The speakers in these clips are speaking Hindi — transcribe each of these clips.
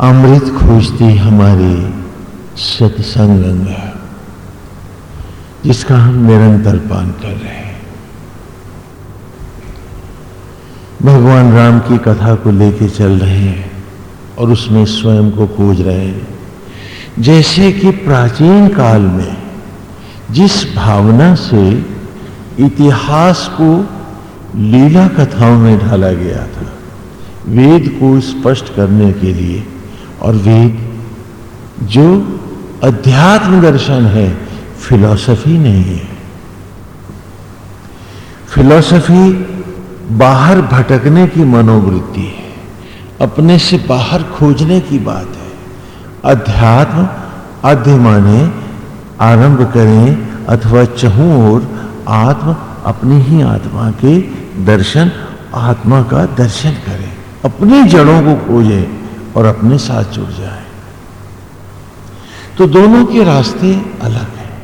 अमृत खोजती हमारी सत्संग गंगा जिसका हम निरंतर पान कर रहे हैं। भगवान राम की कथा को लेके चल रहे हैं और उसमें स्वयं को खोज रहे हैं। जैसे कि प्राचीन काल में जिस भावना से इतिहास को लीला कथाओं में ढाला गया था, वेद को स्पष्ट करने के लिए और वेद जो अध्यात्म दर्शन है, फिलॉसफी नहीं है। फिलॉसफी बाहर भटकने की मनोवृत्ति है, अपने से बाहर खोजने की बात है। अध्यात्म अध्य माने आरंभ करें अथवा चहु और आत्म अपनी ही आत्मा के दर्शन, आत्मा का दर्शन करें। अपनी जड़ों को खोजें और अपने साथ जुड़ जाए। तो दोनों के रास्ते अलग हैं।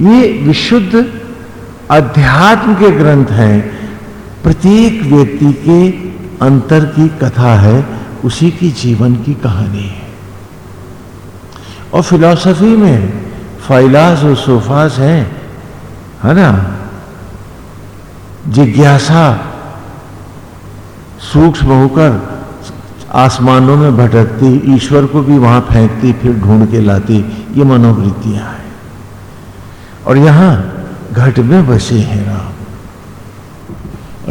ये विशुद्ध अध्यात्म के ग्रंथ हैं। प्रत्येक व्यक्ति के अंतर की कथा है, उसी की जीवन की कहानी है। और फिलॉसफी में फाइलास और सोफास हैं, है ना? जिज्ञासा सूक्ष्म होकर आसमानों में भटकती, ईश्वर को भी वहाँ फेंकती, फिर ढूंढ के लाती, ये मनोवृत्तियाँ हैं। और यहाँ घट में बसे हैं राम।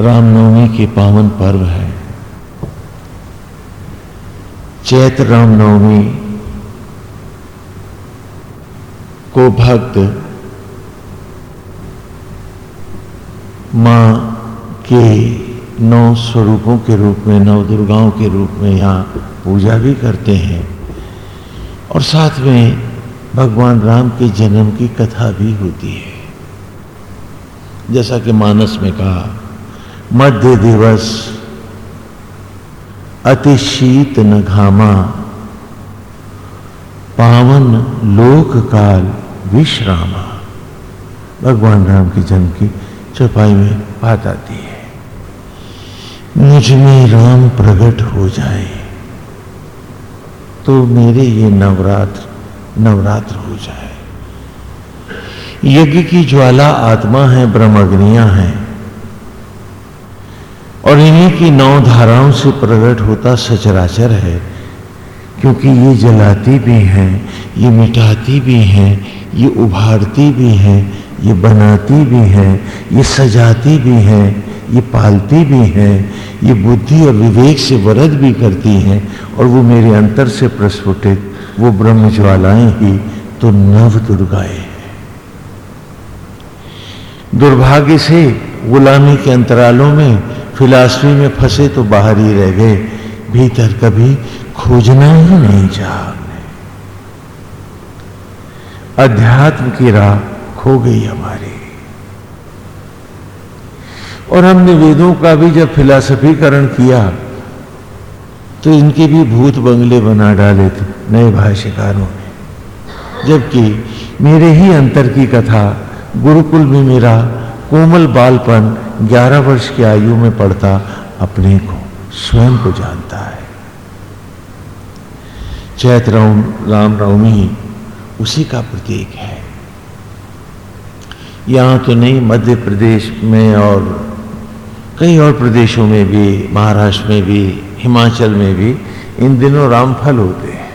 रामनवमी के पावन पर्व है। चैत्र रामनवमी को भक्त माँ के नौ स्वरूपों के रूप में नव दुर्गाओं के रूप में यहाँ पूजा भी करते हैं। और साथ में भगवान राम के जन्म की कथा भी होती है। जैसा कि मानस में कहा, मध्य दिवस, अति शीत न घामा, पावन लोक काल विश्रामा। भगवान राम के जन्म की चौपाई में बात आती है। मुझमें राम प्रकट हो जाए तो मेरे ये नवरात्र नवरात्र हो जाए। यज्ञ की ज्वाला आत्मा है, ब्रह्मग्नियाँ हैं, और इन्हीं की नौ धाराओं से प्रकट होता सचराचर है, क्योंकि ये जलाती भी हैं, ये मिटाती भी हैं, ये उभारती भी हैं, ये बनाती भी हैं, ये सजाती भी हैं ये पालती भी हैं, ये बुद्धि और विवेक से वरद भी करती हैं और वो मेरे अंतर से प्रस्फुटित, वो ब्रह्म ज्वालाएँ ही तो नव दुर्गाएँ दुर्भाग्य से गुलामी के अंतरालों में, फिलासफी में फंसे तो बाहर ही रह गए, भीतर कभी खोजना ही नहीं चाह अध्यात्म की राह खो गई हमारी। और हमने वेदों का भी जब फिलासफीकरण किया तो इनके भी भूत बंगले बना डाले थे, नए भाष्यकारों ने जबकि मेरे ही अंतर की कथा गुरुकुल में मेरा कोमल बालपन 11 वर्ष की आयु में पढ़ता अपने को, स्वयं को जानता है। चैत्र राम नवमी उसी का प्रतीक है। यहाँ तो नहीं, मध्य प्रदेश में और कई और प्रदेशों में भी, महाराष्ट्र में भी, हिमाचल में भी इन दिनों रामफल होते हैं।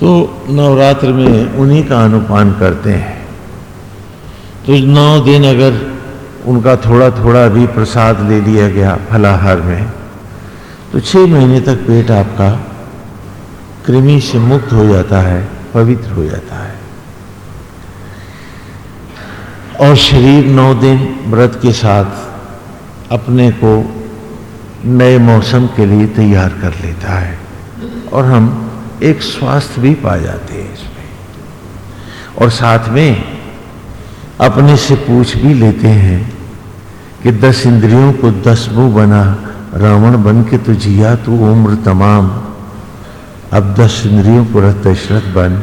तो नवरात्र में उन्हीं का अनुपान करते हैं। तो नौ दिन अगर उनका थोड़ा थोड़ा भी प्रसाद ले लिया गया फलाहार में तो छह महीने तक पेट आपका कृमि से मुक्त हो जाता है, पवित्र हो जाता है। और शरीर नौ दिन व्रत के साथ अपने को नए मौसम के लिए तैयार कर लेता है और हम एक स्वास्थ्य भी पा जाते हैं इसमें। और साथ में अपने से पूछ भी लेते हैं कि दस इंद्रियों को दस मुँह बना, रावण बन के तो जिया तू उम्र तमाम। अब दस इंद्रियों को रथ दशरथ बन,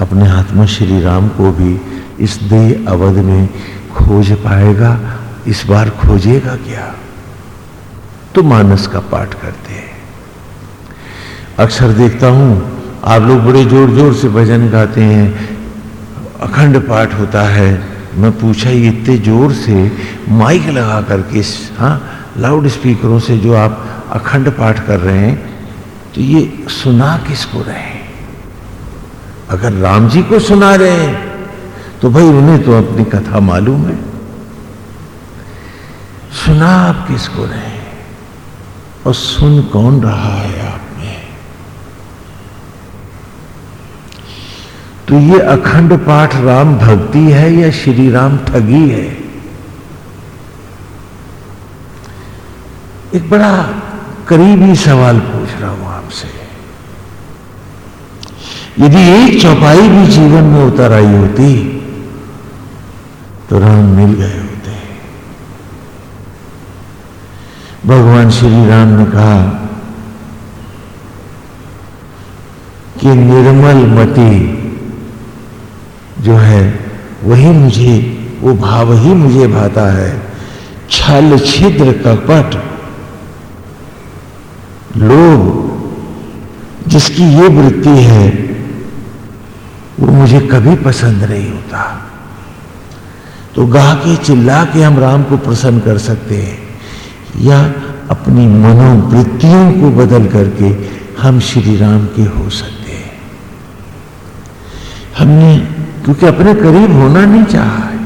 अपने आत्मा श्री राम को भी इस देह अवध में खोज पाएगा, इस बार खोजेगा क्या? तो मानस का पाठ करते हैं। अक्सर देखता हूँ, आप लोग बड़े ज़ोर ज़ोर से भजन गाते हैं। अखंड पाठ होता है। मैं पूछा, ये इतने ज़ोर से माइक लगा करके हाँ लाउड स्पीकरों से जो आप अखंड पाठ कर रहे हैं तो ये सुना किसको रहे अगर राम जी को सुना रहे हैं तो भाई उन्हें तो अपनी कथा मालूम है। सुना आप किसको रहे और सुन कौन रहा है आप में? तो ये अखंड पाठ राम भक्ति है या श्री राम ठगी है? एक बड़ा करीबी सवाल पूछ रहा हूँ आपसे। यदि एक चौपाई भी जीवन में उतर आई होती तो राम मिल गए होते। भगवान श्री राम ने कहा कि निर्मल मति जो है, वही मुझे, वो भाव ही मुझे भाता है। छल छिद्र कपट लोभ जिसकी ये वृत्ति है, वो मुझे कभी पसंद नहीं होता। तो गा के चिल्ला के हम राम को प्रसन्न कर सकते हैं। या अपनी मनोवृत्तियों को बदल करके हम श्री राम के हो सकते हैं। हमने, क्योंकि अपने करीब होना नहीं चाहा है।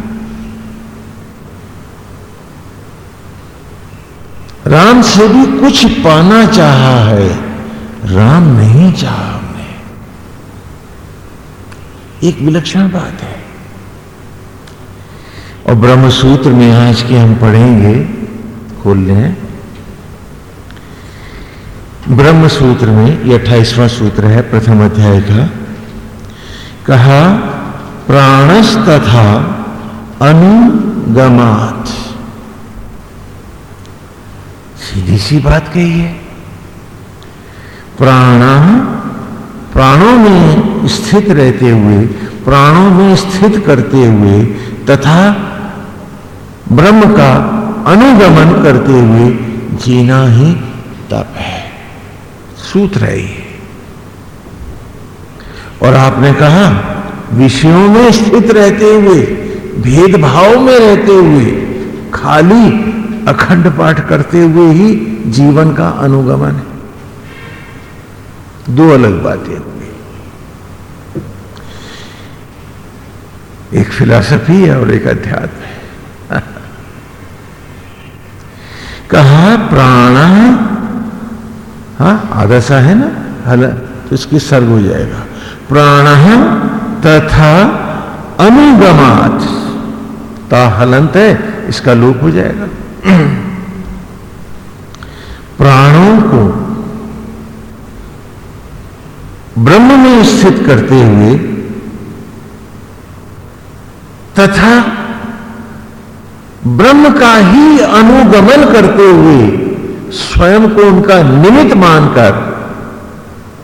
राम से भी कुछ पाना चाहा है। राम नहीं चाहा हमने। एक विलक्षण बात है। और ब्रह्म सूत्र में आज के हम पढ़ेंगे, खोल लें। ब्रह्म सूत्र में यह अट्ठाईसवां सूत्र है, प्रथम अध्याय का। कहा प्राणस तथा अनुगमात। सीधी सी बात कही है। प्राण प्राणों में स्थित रहते हुए, प्राणों में स्थित करते हुए तथा ब्रह्म का अनुगमन करते हुए जीना ही तप है। सूत्र है और आपने कहा, विषयों में स्थित रहते हुए, भेदभाव में रहते हुए, खाली अखंड पाठ करते हुए ही जीवन का अनुगमन है। दो अलग बातें हुई एक फिलॉसफी है और एक अध्यात्म है। कहा प्राण? हाँ आधा है ना? हल तो इसकी सर्ग हो जाएगा। प्राण तथा अनुगमात। ता हलंत है, इसका लोप हो जाएगा। प्राणों को ब्रह्म में स्थित करते हुए तथा ब्रह्म का ही अनुगमन करते हुए स्वयं को उनका निमित्त मानकर,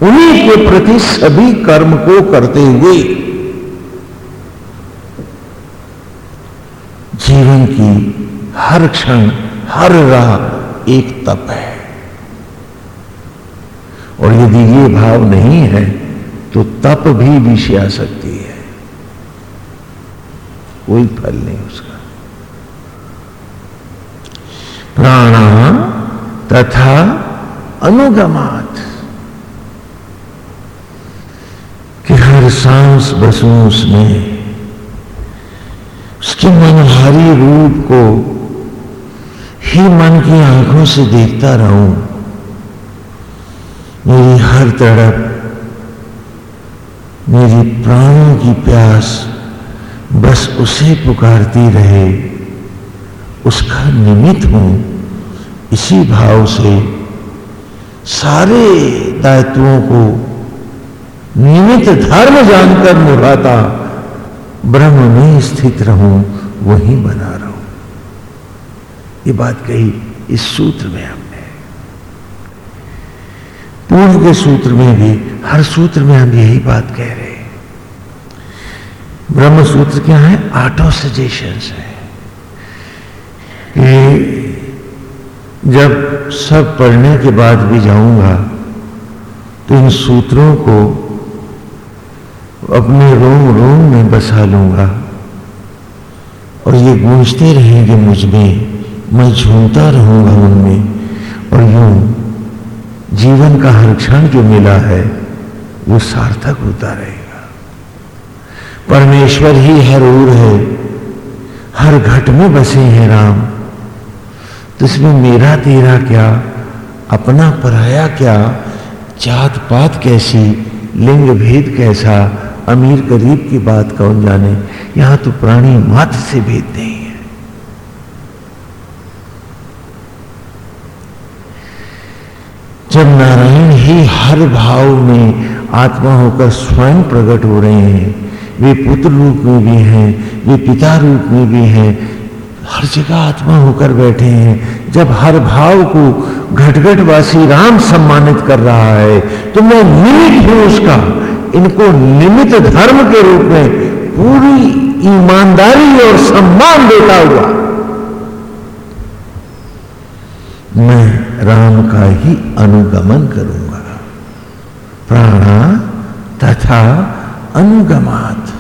उन्हीं के प्रति सभी कर्म को करते हुए जीवन की हर क्षण, हर राह एक तप है। और यदि ये भाव नहीं है तो तप भी विषय आ सकती है। कोई फल नहीं उसका। प्राण तथा अनुगमात। कि हर सांस बसूस में उसके मनहारी रूप को ही मन की आँखों से देखता रहूँ। मेरी हर तड़प, मेरी प्राणों की प्यास बस उसे पुकारती रहे। उसका निमित्त हूँ। इसी भाव से सारे दायित्वों को निमित्त धर्म जानकर निभाता ब्रह्म में स्थित रहूँ, वही बना रहूँ। ये बात कही इस सूत्र में हमने। पूर्व के सूत्र में भी, हर सूत्र में हम यही बात कह रहे हैं। ब्रह्म सूत्र क्या है? आटो सजेशन है। जब सब पढ़ने के बाद भी जाऊँगा तो इन सूत्रों को अपने रोम रोम में बसा लूँगा। और ये गूंजते रहेंगे मुझमें, मैं झूमता रहूँगा उनमें और यूँ जीवन का हर क्षण जो मिला है, वो सार्थक होता रहेगा। परमेश्वर ही हर ओर है, हर घट में बसे हैं राम। तो इसमें मेरा तेरा क्या, अपना पराया क्या जात पात कैसी लिंग भेद कैसा अमीर गरीब की बात कौन जाने? यहाँ तो प्राणी मात्र से भेद नहीं है। जब नारायण ही हर भाव में आत्मा होकर स्वयं प्रकट हो रहे हैं, वे पुत्र रूप में भी हैं, वे पिता रूप में भी हैं हर जगह आत्मा होकर बैठे हैं। जब हर भाव को घटघटवासी राम सम्मानित कर रहा है तो मैं निमित हूँ उसका। इनको निमित धर्म के रूप में पूरी ईमानदारी और सम्मान देता हुआ मैं राम का ही अनुगमन करूँगा। प्राणा तथा अनुगमात।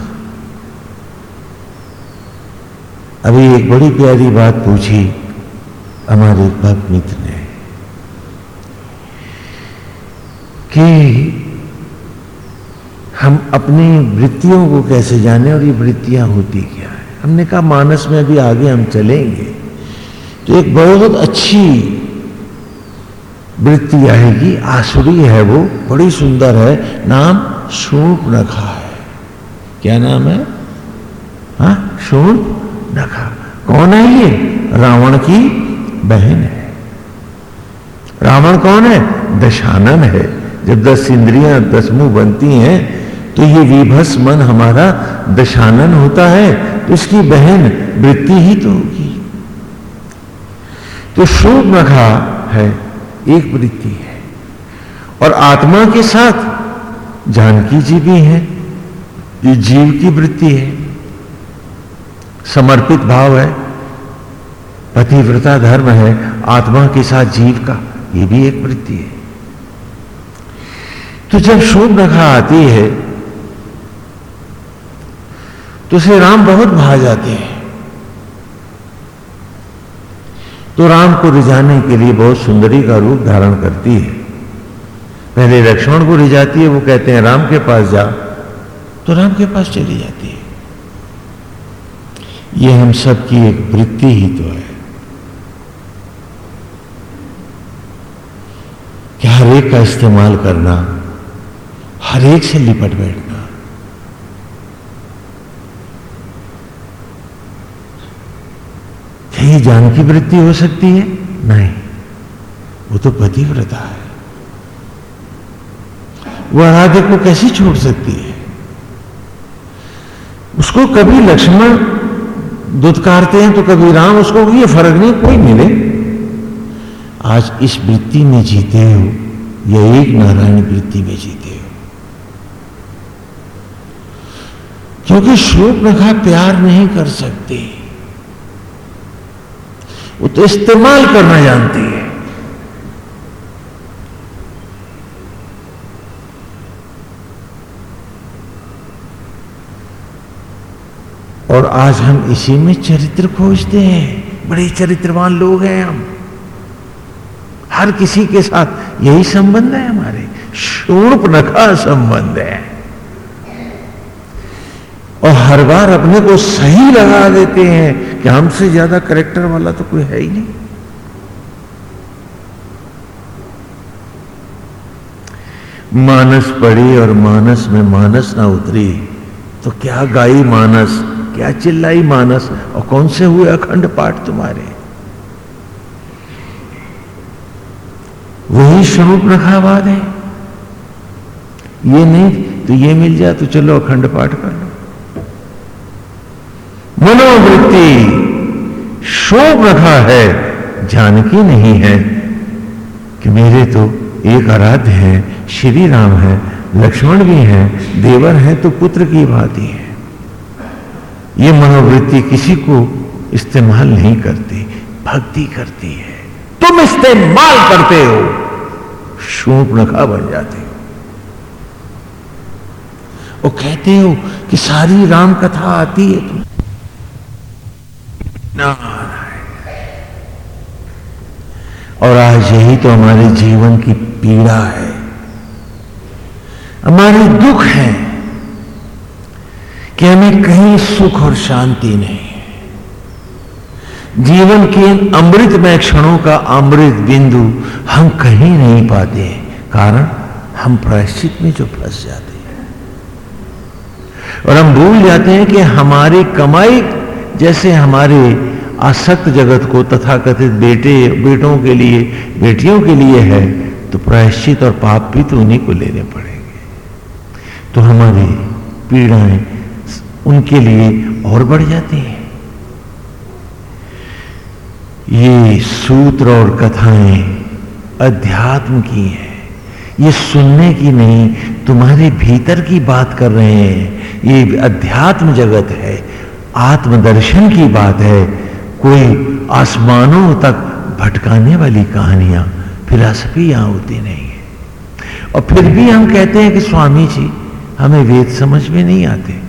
अभी एक बड़ी प्यारी बात पूछी हमारे भक्त मित्र ने कि हम अपनी वृत्तियों को कैसे जाने और ये वृत्तियाँ होती क्या है? हमने कहा, मानस में अभी आगे हम चलेंगे। तो एक बहुत अच्छी वृत्ति आएगी, आसुरी है वो, बड़ी सुंदर है, नाम शूप नखा है। क्या नाम है? हा शूप नखा कौन है ये? रावण की बहन है। रावण कौन है? दशानन है। जब दस इंद्रियाँ, दस मुँह बनती हैं तो ये विभस मन हमारा दशानन होता है तो इसकी बहन वृत्ति ही तो होगी। तो शोभ नखा है, एक वृत्ति है। और आत्मा के साथ जानकी जी भी है, ये जीव की वृत्ति है। समर्पित भाव है, पतिव्रता धर्म है, आत्मा के साथ जीव का, ये भी एक वृत्ति है। तो जब शोभ नखा आती है तो श्री राम बहुत भा जाते हैं। तो राम को रिझाने के लिए बहुत सुंदरी का रूप धारण करती है। पहले लक्ष्मण को रिझाती है, वो कहते हैं, राम के पास जा। तो राम के पास चली जाती है। ये हम सब की एक वृत्ति ही तो है। कि हर एक का इस्तेमाल करना, हर एक से लिपट बैठना। ये जान की वृत्ति हो सकती है? नहीं। वो तो पतिव्रता है। वो आराध्य को कैसे छोड़ सकती है? उसको कभी लक्ष्मण दुत्कारते हैं तो कभी राम उसको ये फ़र्क नहीं, कोई मिले। आज इस वृत्ति में जीते हो, या एक नारायण वृत्ति में जीते हो? क्योंकि श्लोक रखा प्यार नहीं कर सकते। वो तो इस्तेमाल करना जानती है। और आज हम इसी में चरित्र खोजते हैं। बड़े चरित्रवान लोग हैं हम। हर किसी के साथ यही संबंध है हमारे। शूर्प नखा संबंध है। और हर बार अपने को सही लगा देते हैं कि हमसे ज़्यादा करेक्टर वाला तो कोई है ही नहीं। मानस पड़ी और मानस में मानस ना उतरी तो क्या गाई मानस? क्या चिल्लाई मानस? और कौन से हुए अखंड पाठ तुम्हारे? वही स्वरूप रखावाद है। ये नहीं तो ये मिल जाए तो चलो अखंड पाठ कर लो। मनोवृत्ति शोभ रखा है, जानकी नहीं है। कि मेरे तो एक आराध्य है, श्री राम है, लक्ष्मण भी हैं, देवर हैं तो पुत्र की बात ही है। ये मनोवृत्ति किसी को इस्तेमाल नहीं करती, भक्ति करती है। तुम इस्तेमाल करते हो शूप नखा बन जाते हो। वो कहते हो कि सारी राम कथा आती है तुम। और आज यही तो हमारे जीवन की पीड़ा है। हमारे दुख है। कि हमें कहीं सुख और शांति नहीं जीवन के अमृतमय क्षणों का अमृत बिंदु हम कहीं नहीं पाते कारण हम प्रायश्चित में जो फंस जाते हैं। और हम भूल जाते हैं कि हमारी कमाई जैसे हमारे आसक्त जगत को तथाकथित बेटे, बेटों के लिए, बेटियों के लिए है तो प्रायश्चित और पाप भी तो उन्हीं को लेने पड़ेंगे। तो हमारी पीड़ाएँ उनके लिए और बढ़ जाती है। ये सूत्र और कथाएँ अध्यात्म की हैं। ये सुनने की नहीं, तुम्हारे भीतर की बात कर रहे हैं। ये अध्यात्म जगत है, आत्मदर्शन की बात है। कोई आसमानों तक भटकाने वाली कहानियाँ फिलासफी यहाँ होती नहीं है। और फिर भी हम कहते हैं कि स्वामी जी, हमें वेद समझ में नहीं आते।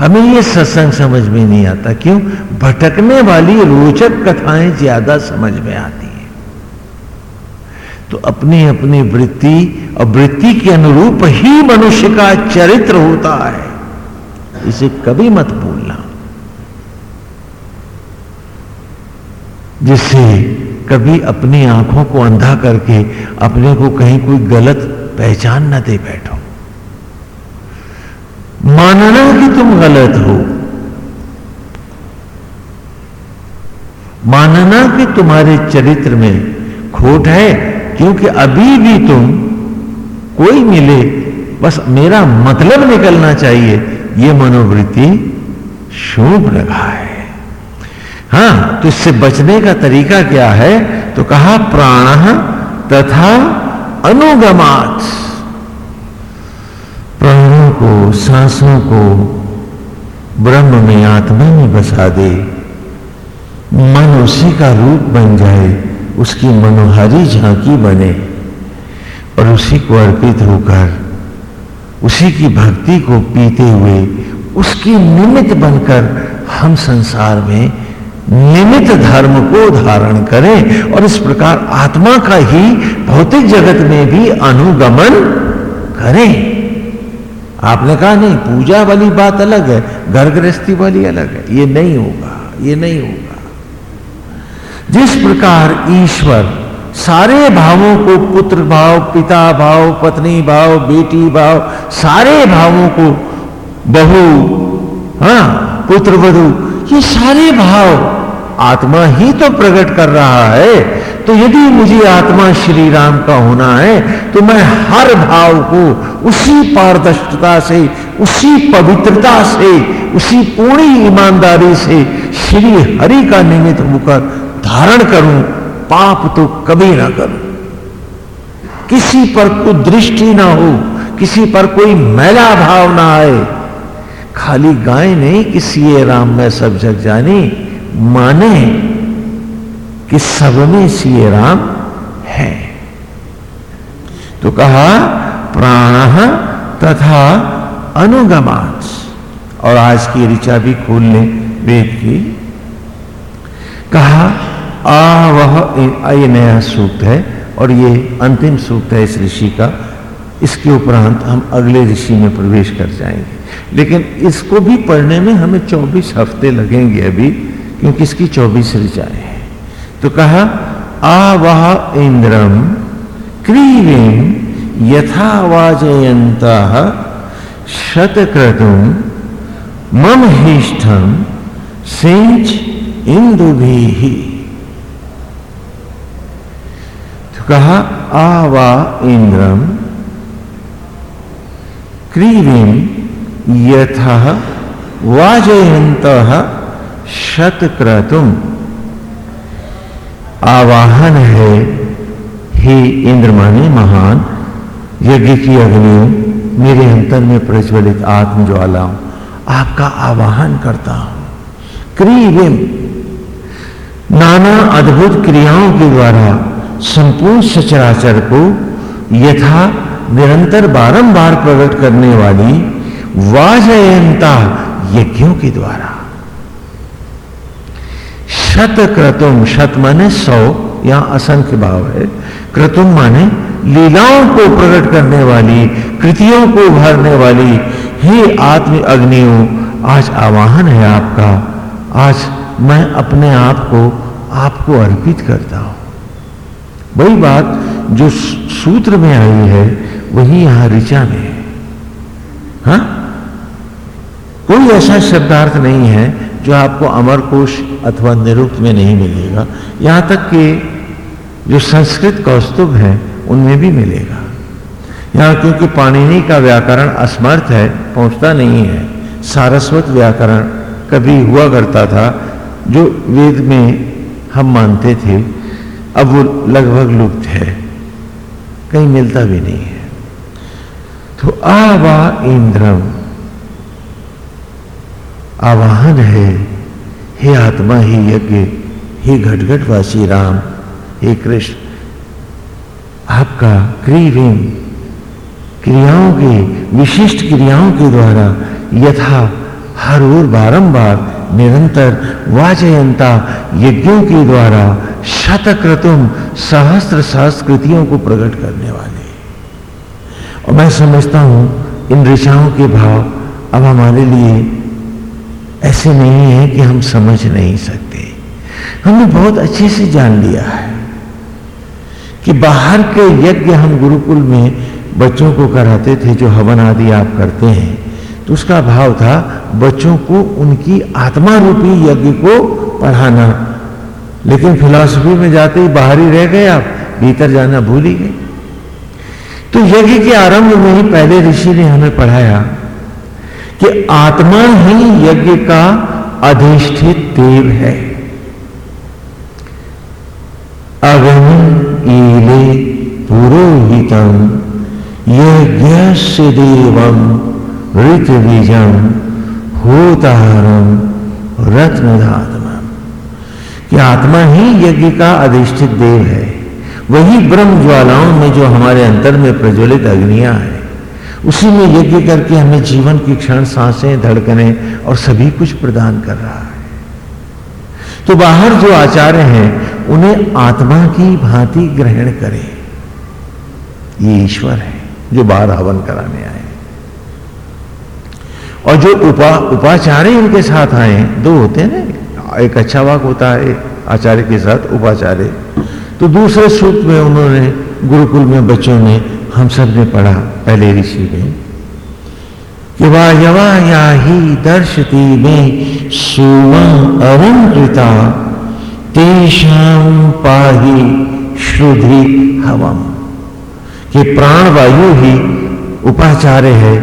हमें ये सत्संग समझ में नहीं आता, क्यों? भटकने वाली रोचक कथाएँ ज़्यादा समझ में आती हैं। तो अपनी अपनी वृत्ति और वृत्ति के अनुरूप ही मनुष्य का चरित्र होता है, इसे कभी मत भूलना। जिससे कभी अपनी आँखों को अंधा करके अपने को कहीं कोई गलत पहचान न दे बैठो। मानना कि तुम गलत हो। मानना कि तुम्हारे चरित्र में खोट है, क्योंकि अभी भी तुम कोई मिले, बस मेरा मतलब निकलना चाहिए यह मनोवृत्ति शुभ लगा है। हाँ तो इससे बचने का तरीका क्या है? तो कहा प्राण तथा अनुगमात। को, सांसों को ब्रह्म में आत्मा में बसा दे। मन उसी का रूप बन जाए, उसकी मनोहारी झांकी बने और उसी को अर्पित होकर, उसी की भक्ति को पीते हुए, उसकी निमित्त बनकर हम संसार में निमित्त धर्म को धारण करें और इस प्रकार आत्मा का ही भौतिक जगत में भी अनुगमन करें। आपने कहा नहीं, पूजा वाली बात अलग है घर गृहस्थी वाली अलग है। ये नहीं होगा, ये नहीं होगा। जिस प्रकार ईश्वर सारे भावों को, पुत्र भाव, पिता भाव, पत्नी भाव, बेटी भाव, सारे भावों को, बहु हाँ पुत्र वधु ये सारे भाव आत्मा ही तो प्रकट कर रहा है। तो यदि मुझे आत्मा श्री राम का होना है तो मैं हर भाव को उसी पारदर्शिता से, उसी पवित्रता से, उसी पूरी ईमानदारी से श्री हरि का निमित्त होकर धारण करूँ, पाप तो कभी ना करूँ। किसी पर कोई दृष्टि ना हो, किसी पर कोई मैला भाव ना आए। खाली गाय नहीं, किसी राम में सब जग जानी। माने कि सब में सीए राम है। तो कहा, प्राण तथा अनुगमांस और आज की ऋचा भी खोल ले वेद की। कहा आ वह ये नया सूक्त है, और ये अंतिम सूक्त है इस ऋषि का। इसके उपरांत हम अगले ऋषि में प्रवेश कर जाएँगे। लेकिन इसको भी पढ़ने में हमें 24 हफ़्ते लगेंगे अभी। क्योंकि इसकी 24 ऋचाएँ हैं? तो कहा आवाह इंद्रम क्रीवीं यथा वाजयंत शतक्रतुम मम हिष्ठम सिंच इंदु भी तो कहा आवा इंद्रम क्रीवीं यथा वाजयंत शतक्रतुम आवाहन है हे इंद्र माने महान, यज्ञ की अग्नियों मेरे अंतर में प्रज्वलित आत्मज्वाला आपका आवाहन करता हूँ। क्रीविम नाना अद्भुत क्रियाओं के द्वारा संपूर्ण सचराचर को यथा निरंतर बारंबार प्रकट करने वाली वाजयंता यज्ञों के द्वारा। शत क्रतुम शत माने सौ यहाँ असंख्य भाव है। क्रतुम माने लीलाओं को प्रकट करने वाली, कृतियों को भरने वाली, हे आत्म अग्नियों, आज आवाहन है आपका। आज मैं अपने आप को आपको अर्पित करता हूँ। वही बात जो सूत्र में आई है, वही यहाँ ऋचा में है। हा? कोई ऐसा शब्दार्थ नहीं है जो आपको अमर कोश अथवा निरुक्त में नहीं मिलेगा। यहाँ तक कि जो संस्कृत कौस्तुभ है, उनमें भी मिलेगा। यहाँ क्योंकि पाणिनि का व्याकरण असमर्थ है, पहुँचता नहीं है। सारस्वत व्याकरण कभी हुआ करता था, जो वेद में हम मानते थे, अब वो लगभग लुप्त है। कहीं मिलता भी नहीं है। तो आवा इंद्रम आवाहन है। हे आत्मा, ही यज्ञ, हे घटघटवासी राम, हे कृष्ण, आपका क्रीविम क्रियाओं के, विशिष्ट क्रियाओं के द्वारा यथा हर ओर बारंबार निरंतर वाचयंता यज्ञों के द्वारा शतक्रतुम सहस्त्र सहस्कृतियों को प्रकट करने वाले। और मैं समझता हूँ, इन ऋषाओं के भाव अब हमारे लिए ऐसे नहीं है कि हम समझ नहीं सकते। हमने बहुत अच्छे से जान लिया है कि बाहर के यज्ञ हम गुरुकुल में बच्चों को कराते थे, जो हवन आदि आप करते हैं तो उसका भाव था बच्चों को उनकी आत्मा रूपी यज्ञ को पढ़ाना। लेकिन फिलॉसफी में जाते ही बाहर ही रह गए आप, भीतर जाना भूल ही गए। तो यज्ञ के आरंभ में ही पहले ऋषि ने हमें पढ़ाया कि आत्मा ही यज्ञ का अधिष्ठित देव है। अग्नि ईले पुरोहितम यज्ञ देवम ऋतबीजम होतारम रत्नधात्म कि आत्मा ही यज्ञ का अधिष्ठित देव है। वही ब्रह्म ज्वालाओं में जो हमारे अंतर में प्रज्वलित अग्नियाँ हैं। उसी में यज्ञ करके हमें जीवन की क्षण साँसें, धड़कने और सभी कुछ प्रदान कर रहा है। तो बाहर जो आचार्य हैं, उन्हें आत्मा की भांति ग्रहण करें। ये ईश्वर है जो बाहर हवन कराने आए और जो उपा, उपाचार्य इनके साथ आए दो होते हैं ना, एक अच्छा वाक होता है आचार्य के साथ उपाचार्य। तो दूसरे सूत्र में उन्होंने गुरुकुल में बच्चों ने हम सबने पढ़ा पहले ऋषि में कि वायवा या ही दर्शती में सुम अलंकृता तेषाम पाही श्रुधि हवम कि प्राण वायु ही उपाचार्य है,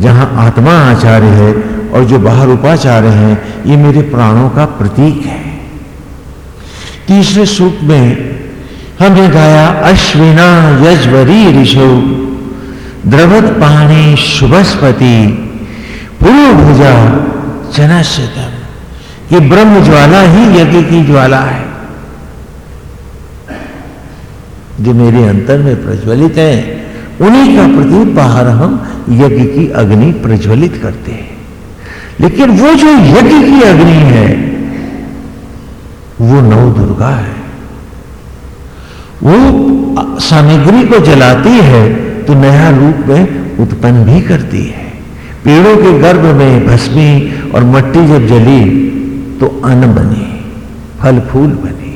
जहाँ आत्मा आचार्य है और जो बाहर उपाचार्य हैं, ये मेरे प्राणों का प्रतीक है। तीसरे सूत्र में हमने गाया, अश्विना यजवरी ऋषो द्रवत पाणी शुभस्पति पूर्वभुजा चनश्यतम ये ब्रह्म ज्वाला ही यज्ञ की ज्वाला है। जो मेरे अंतर में प्रज्वलित है, उन्हीं का प्रतीक बाहर हम यज्ञ की अग्नि प्रज्वलित करते हैं। लेकिन वो जो यज्ञ की अग्नि है, वो नव दुर्गा है। वो सामग्री को जलाती है तो नया रूप में उत्पन्न भी करती है। पेड़ों के गर्भ में भस्मी और मट्टी जब जली तो अन्न बनी, फल फूल बनी।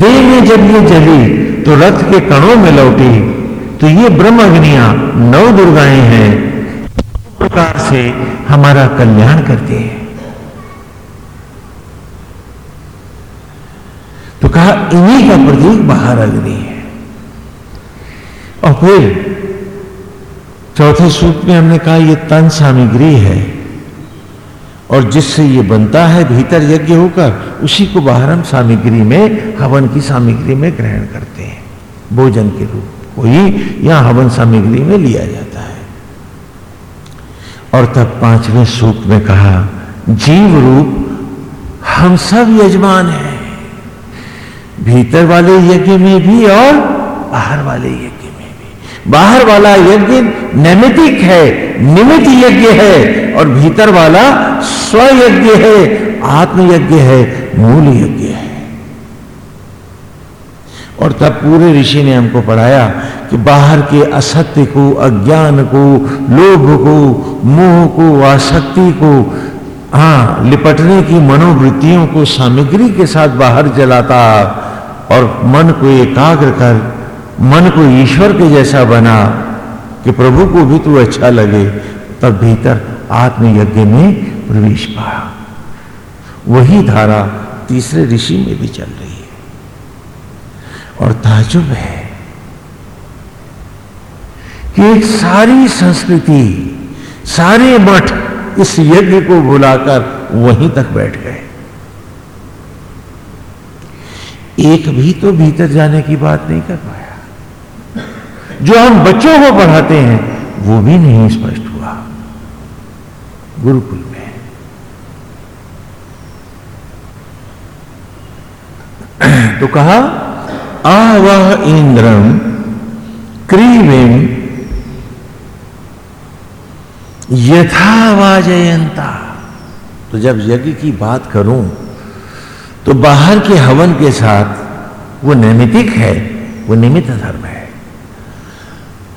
देह में जब ये जली तो रथ के कणों में लौटी तो ये ब्रह्म अग्नियाँ नव दुर्गाएँ हैं। प्रकार से हमारा कल्याण करती है तो कहा इन्हीं का प्रतीक बाहर अग्नि है। और फिर चौथे सूत्र में हमने कहा यह तन सामग्री है और जिससे ये बनता है, भीतर यज्ञ होकर उसी को बाहर हम सामग्री में, हवन की सामग्री में ग्रहण करते हैं। भोजन के रूप को ही यहाँ हवन सामग्री में लिया जाता है। और तब पाँचवें सूत्र में कहा, जीव रूप हम सब यजमान हैं। भीतर वाले यज्ञ में भी और बाहर वाले यज्ञ में भी। बाहर वाला यज्ञ नैमितिक है निमित यज्ञ है, और भीतर वाला स्वयज्ञ है, आत्मयज्ञ है, मूल यज्ञ है। और तब पूरे ऋषि ने हमको पढ़ाया कि बाहर के असत्य को, अज्ञान को, लोभ को, मोह को, आसक्ति को हाँ लिपटने की मनोवृत्तियों को सामग्री के साथ बाहर जलाता और मन को एकाग्र कर, मन को ईश्वर के जैसा बना कि प्रभु को भी तू अच्छा लगे, तब भीतर आत्मयज्ञ में प्रवेश पाया। वही धारा तीसरे ऋषि में भी चल रही है। और ताजुब है कि एक सारी संस्कृति, सारे मठ इस यज्ञ को बुलाकर वहीं तक बैठ गए। एक भी तो भीतर जाने की बात नहीं कर पाया। जो हम बच्चों को पढ़ाते हैं, वो भी नहीं स्पष्ट हुआ। गुरुकुल में। तो कहा, आवह इंद्रम, क्रीविम यथावाजयंता तो जब यज्ञ की बात करूँ तो बाहर के हवन के साथ वो नैमितिक है, वो निमित्त धर्म है।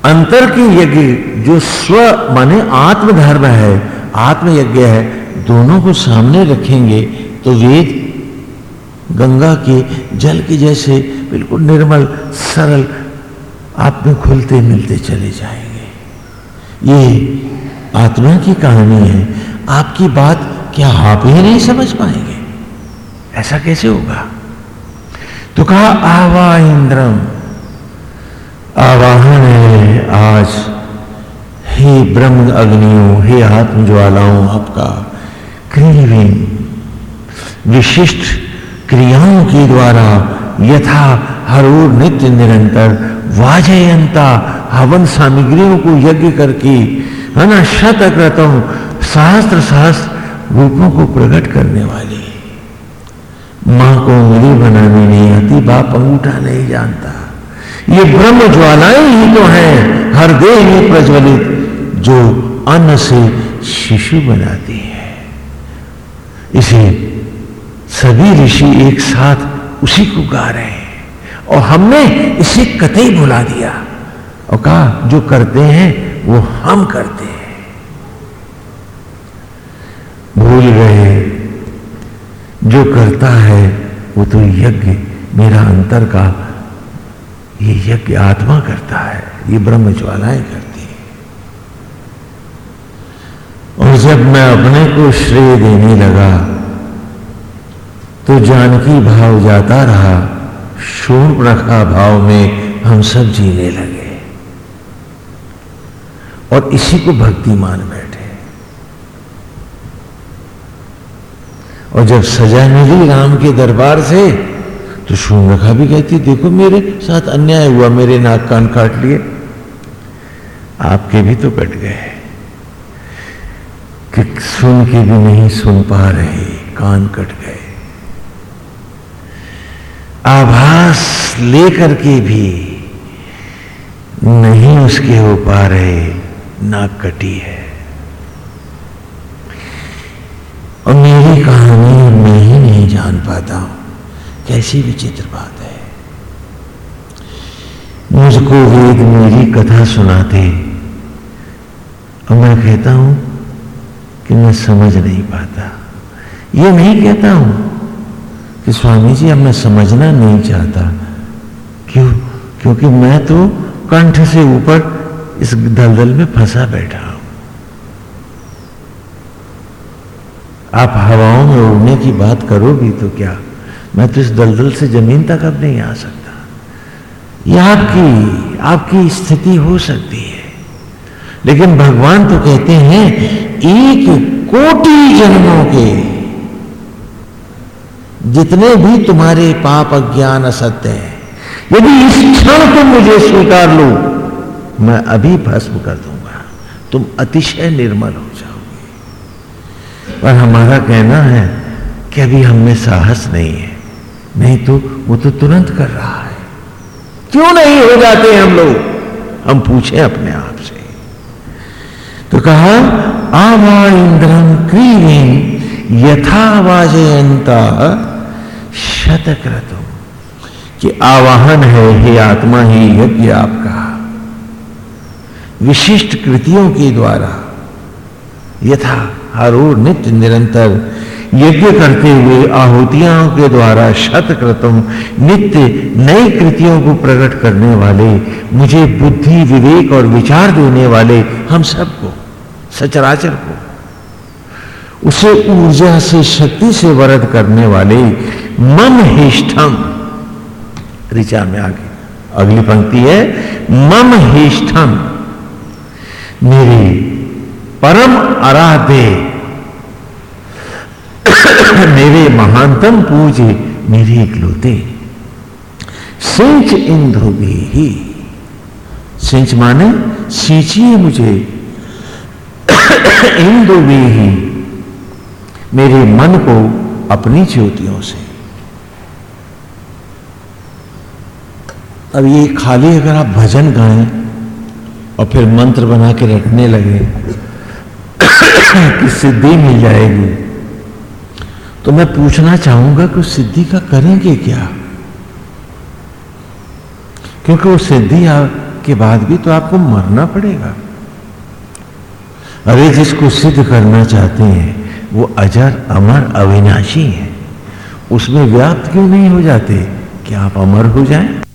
अंतर के यज्ञ, जो स्व माने आत्म धर्म है आत्म यज्ञ है, दोनों को सामने रखेंगे तो वेद गंगा के जल के जैसे बिल्कुल निर्मल, सरल, आप में खुलते मिलते चले जाएँगे। ये आत्मा की कहानी है। आपकी बात क्या आप ही नहीं समझ पाएँगे? ऐसा कैसे होगा? तो कहा, आवा इंद्रम। आवाहन है आज। हे ब्रह्म अग्नियों, हे आत्म ज्वालाओं आपका क्रीवी विशिष्ट क्रियाओं के द्वारा यथा हर ओर नित्य निरंतर वाजयंता हवन सामग्रियों को यज्ञ करके है ना शतक्रतम सहस्त्र सहस्त्र रूपों को प्रकट करने वाली। माँ को उंगली बनानी नहीं आती, बाप अंगूठा नहीं जानता। ये ब्रह्म ज्वालाएँ ही तो हैं, हर देह में प्रज्वलित, जो अन्न से शिशु बनाती है। इसे सभी ऋषि एक साथ उसी को गा रहे हैं, और हमने इसे कतई भुला दिया। और कहा, जो करते हैं वो हम करते हैं। भूल गए जो करता है, वो तो यज्ञ, मेरा अंतर का, ये यज्ञ आत्मा करता है, ये ब्रह्म ज्वालाएँ करती है। और जब मैं अपने को श्रेय देने लगा तो जानकी भाव जाता रहा शूर्ण रखा भाव में हम सब जीने लगे। और इसी को भक्ति मान बैठे। और जब सजा मिली राम के दरबार से तो शून्यखा भी कहती, देखो मेरे साथ अन्याय हुआ, मेरे नाक कान काट लिए। आपके भी तो कट गए कि सुन के भी नहीं सुन पा रहे, कान कट गए। आभास लेकर के भी नहीं उसके हो पा रहे नाक कटी है। और मेरी कहानी मैं ही नहीं जान पाता हूँ। कैसी विचित्र बात है। मुझको वेद मेरी कथा सुनाते और मैं कहता हूँ कि मैं समझ नहीं पाता। ये नहीं कहता हूँ कि स्वामी जी, अब मैं समझना नहीं चाहता। क्यों? क्योंकि मैं तो कंठ से ऊपर इस दलदल में फंसा बैठा हूँ। आप हवाओं में उड़ने की बात करोगी तो क्या? मैं तो इस दलदल से ज़मीन तक अब नहीं आ सकता। यह आपकी आपकी स्थिति हो सकती है। लेकिन भगवान तो कहते हैं, एक कोटि जन्मों के जितने भी तुम्हारे पाप अज्ञान असत्य हैं, यदि इस क्षण तुम मुझे स्वीकार लो मैं अभी भस्म कर दूँगा। तुम अतिशय निर्मल हो जाओगे। पर हमारा कहना है कि अभी हमें साहस नहीं है। नहीं तो वो तो तुरंत कर रहा है। क्यों नहीं हो जाते हम लोग? हम पूछे अपने आप से। तो कहा, आवा इंद्रम क्रीवीन यथा वाजयंता शतक्रतु। कि आवाहन है, हे आत्मा, ही यज्ञ आपका। विशिष्ट कृतियों के द्वारा। यथा हर नित्य निरंतर यज्ञ करते हुए आहुतियों के द्वारा शतक्रतम नित्य नई कृतियों को प्रकट करने वाले, मुझे बुद्धि, विवेक और विचार देने वाले हम सबको, सचराचर को, उसे ऊर्जा से, शक्ति से वरद करने वाले मम हिष्ठम ऋचा में आगे। अगली पंक्ति है मम हिष्ठम मेरे परम आराध्य। मेरे महानतम पूजे मेरे इकलौते। सिंच इंद्रुवी ही। सिंच माने सींचिए मुझे। इंदुवी ही। मेरे मन को अपनी ज्योतियों से। अब ये खाली अगर आप भजन गाएँ और फिर मंत्र बना के रखने लगे कि सिद्धि मिल जाएगी। तो मैं पूछना चाहूँगा कि उस सिद्धि का करेंगे क्या? क्योंकि वो सिद्धि के बाद भी तो आपको मरना पड़ेगा। अरे, जिसको सिद्ध करना चाहते हैं, वो अजर, अमर, अविनाशी है। उसमें व्याप्त क्यों नहीं हो जाते? कि आप अमर हो जाएँ?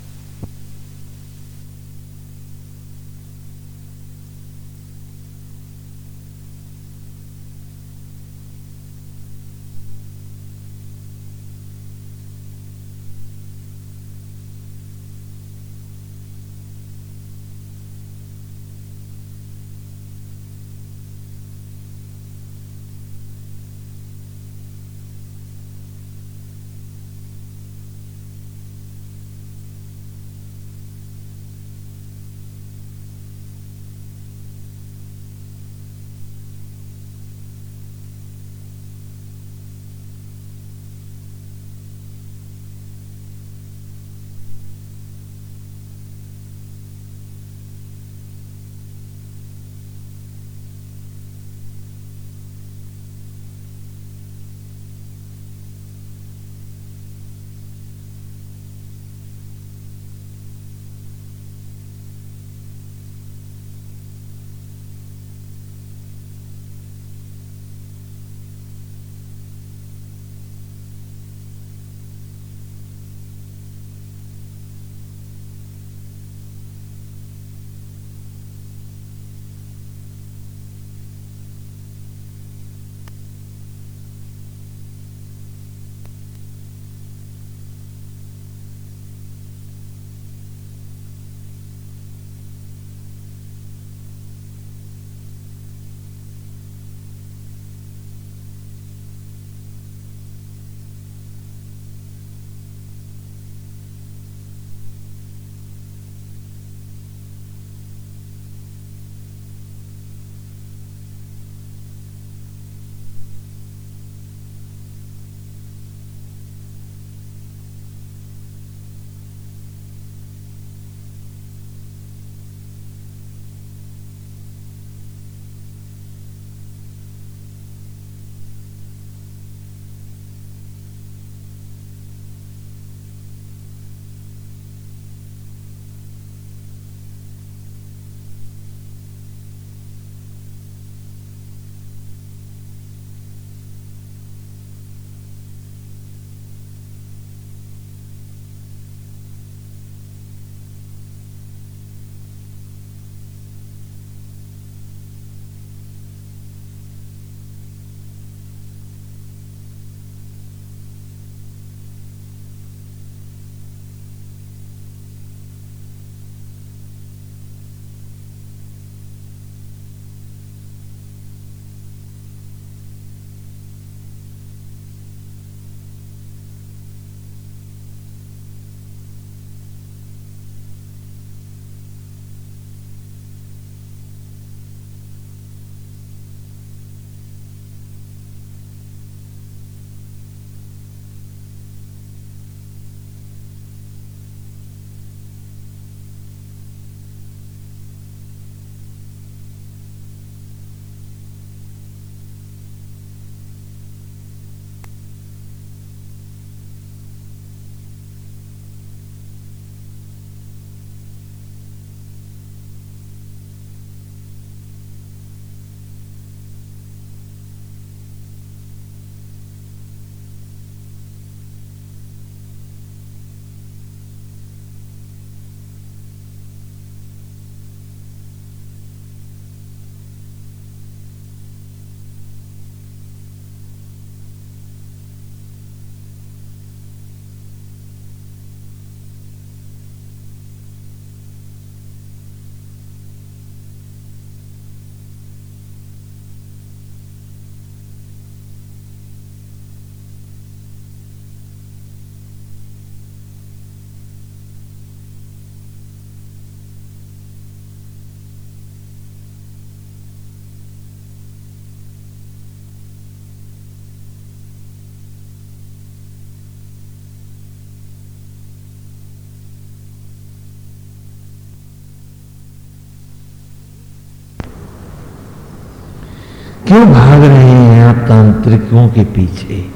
क्यों भाग रहे हैं आप तांत्रिकों के पीछे?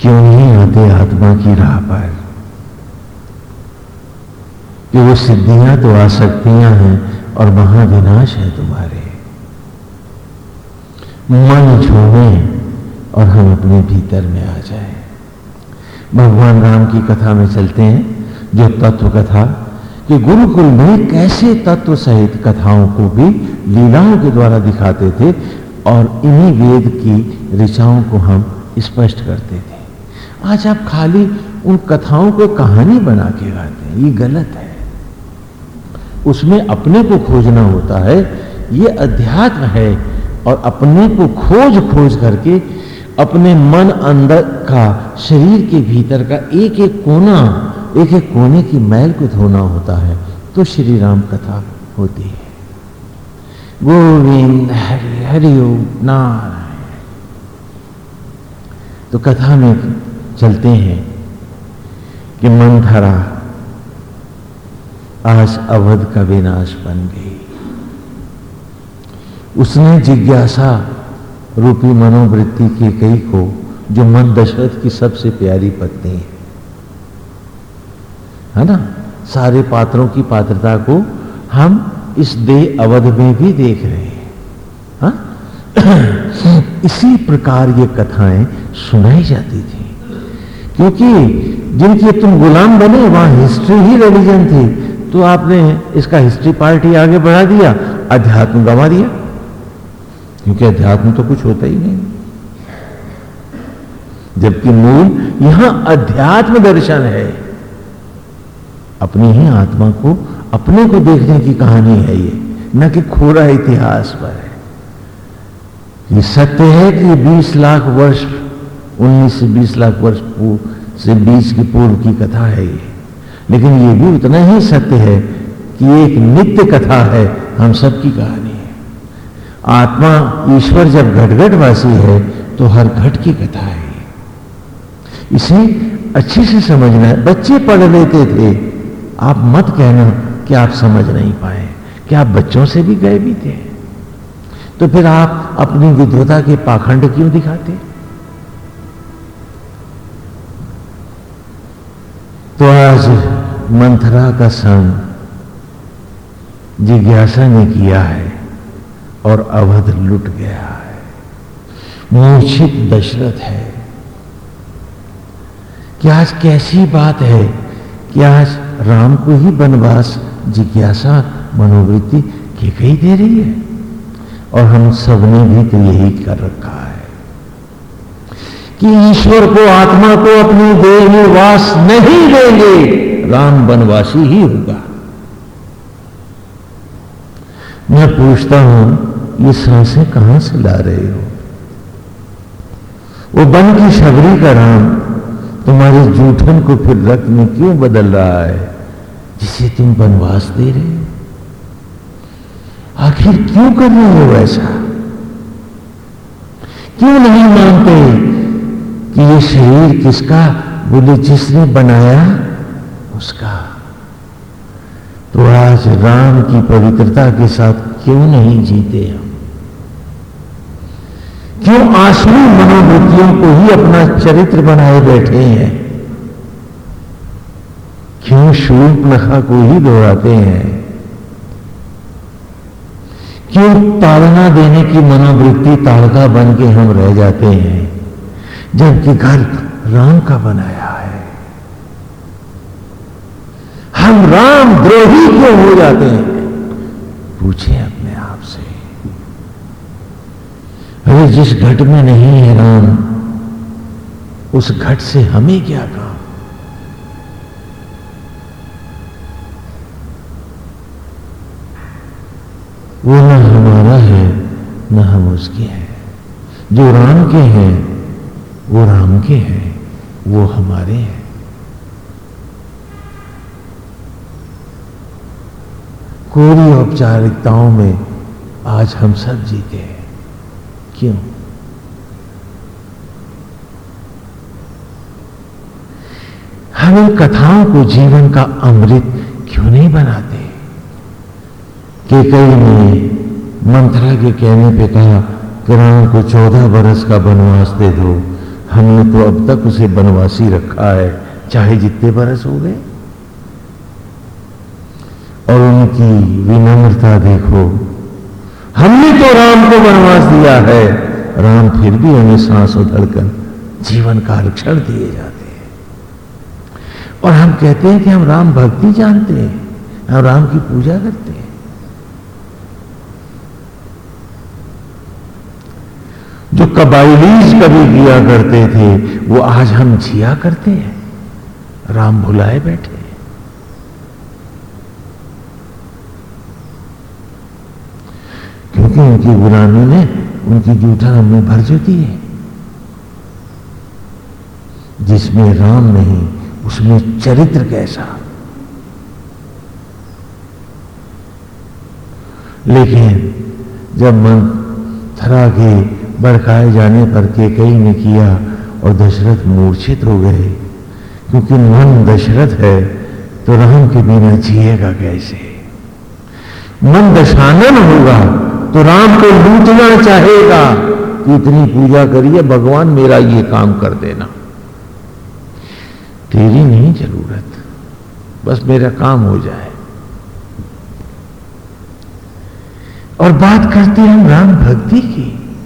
क्यों नहीं आते आत्मा की राह पर? कि वो सिद्धियाँ तो आसक्तियाँ हैं और महाविनाश है तुम्हारे? मन छोड़े और हम अपने भीतर में आ जाए। भगवान राम की कथा में चलते हैं, जो तत्व कथा कि गुरुकुल में कैसे तत्व सहित कथाओं को भी लीलाओं के द्वारा दिखाते थे और इन्हीं वेद की ऋचाओं को हम स्पष्ट करते थे। आज आप खाली उन कथाओं को कहानी बना के गाते हैं, ये गलत है। उसमें अपने को खोजना होता है, ये अध्यात्म है और अपने को खोज खोज करके अपने मन अंदर का, शरीर के भीतर का एक एक कोना एक एक कोने की मैल को धोना होता है तो श्री राम कथा होती है। गोविंद हरि हरि नारायण। तो कथा में चलते हैं कि मंथरा आज अवध का विनाश बन गई। उसने जिज्ञासा रूपी मनोवृत्ति के कई को, जो मन दशरथ की सबसे प्यारी पत्नी है। है ना? सारे पात्रों की पात्रता को हम इस देह अवध में भी देख रहे हैं। हा? इसी प्रकार ये कथाएँ सुनाई जाती थी। क्योंकि जिनके तुम गुलाम बने, वहाँ हिस्ट्री ही रिलीजन थी। तो आपने इसका हिस्ट्री पार्टी आगे बढ़ा दिया, अध्यात्म गवा दिया। क्योंकि अध्यात्म तो कुछ होता ही नहीं। जबकि मूल यहाँ अध्यात्म दर्शन है। अपनी ही आत्मा को, अपने को देखने की कहानी है ये। न कि खोरा इतिहास पर है। ये सत्य है कि 20 लाख वर्ष 19 से 20 लाख वर्ष से बीच की पूर्व की कथा है ये। लेकिन ये भी उतना ही सत्य है कि एक नित्य कथा है, हम सबकी कहानी है। आत्मा ईश्वर जब घटघट वासी है तो हर घट की कथा है इसे अच्छे से समझना है बच्चे पढ़ लेते थे आप मत कहना कि आप समझ नहीं पाए, कि आप बच्चों से भी गए भी थे तो फिर आप अपनी विद्वता के पाखंड क्यों दिखाते? तो आज मंथरा का संग जिज्ञासा ने किया है और अवध लुट गया है। मूर्छित दशरथ है। कि आज कैसी बात है कि आज राम को ही वनवास जिज्ञासा मनोवृत्ति की कही दे रही है? और हम सबने भी तो यही कर रखा है कि ईश्वर को, आत्मा को अपनी देह में वास नहीं देंगे। राम वनवासी ही होगा। मैं पूछता हूँ, ये साँसें कहाँ से ला रहे हो? वो बन की शबरी का राम तुम्हारे जूठन को फिर रक्त में क्यों बदल रहा है? जिसे तुम वनवास दे रहे हो। आखिर क्यों कर रहे हो ऐसा? क्यों नहीं मानते कि ये शरीर किसका बोले जिसने बनाया? उसका। तो आज राम की पवित्रता के साथ क्यों नहीं जीते हम? क्यों आँसू मनोवृत्तियों को ही अपना चरित्र बनाए बैठे हैं? क्यों शूप नखा को ही दोहराते हैं? क्यों ताड़ना देने की मनोवृत्ति ताड़का बन के हम रह जाते हैं, जबकि घर राम का बनाया है? हम राम द्रोही क्यों हो जाते हैं? पूछे अपने आप से। जिस घट में नहीं है राम, उस घट से हमें क्या काम? वो न हमारा है, न हम उसके हैं। जो राम के हैं, वो राम के हैं, वो हमारे हैं। कोरी औपचारिकताओं में आज हम सब जीते हैं। क्यों? हम इन कथाओं को जीवन का अमृत क्यों नहीं बनाते? कि कई ने मंथरा के कहने पे कहा कि राम को चौदह बरस का वनवास दे दो। हमने तो अब तक उसे वनवासी रखा है, चाहे जितने बरस हो गए। और उनकी विनम्रता देखो हमने तो राम को वनवास दिया है। राम फिर भी हमें सांस और धड़कन, जीवन का क्षण दिए जाते हैं। और हम कहते हैं कि हम राम भक्ति जानते हैं, हम राम की पूजा करते हैं। जो कबाइलीज कभी किया करते थे, वो आज हम जिया करते हैं। राम भुलाए बैठे क्योंकि उनकी गुलामी ने उनकी जूठा हमें भर दी है। जिसमें राम नहीं, उसमें चरित्र कैसा? लेकिन जब मन थरा के भड़काए जाने पर के कई ने किया और दशरथ मूर्छित हो गए, क्योंकि मन दशरथ है तो राम के बिना जिएगा कैसे? मन दशानन होगा। तो राम को लूटना चाहेगा। कि इतनी पूजा करिए, भगवान मेरा ये काम कर देना। तेरी नहीं ज़रूरत। बस मेरा काम हो जाए। और बात करते हैं हम राम भक्ति की।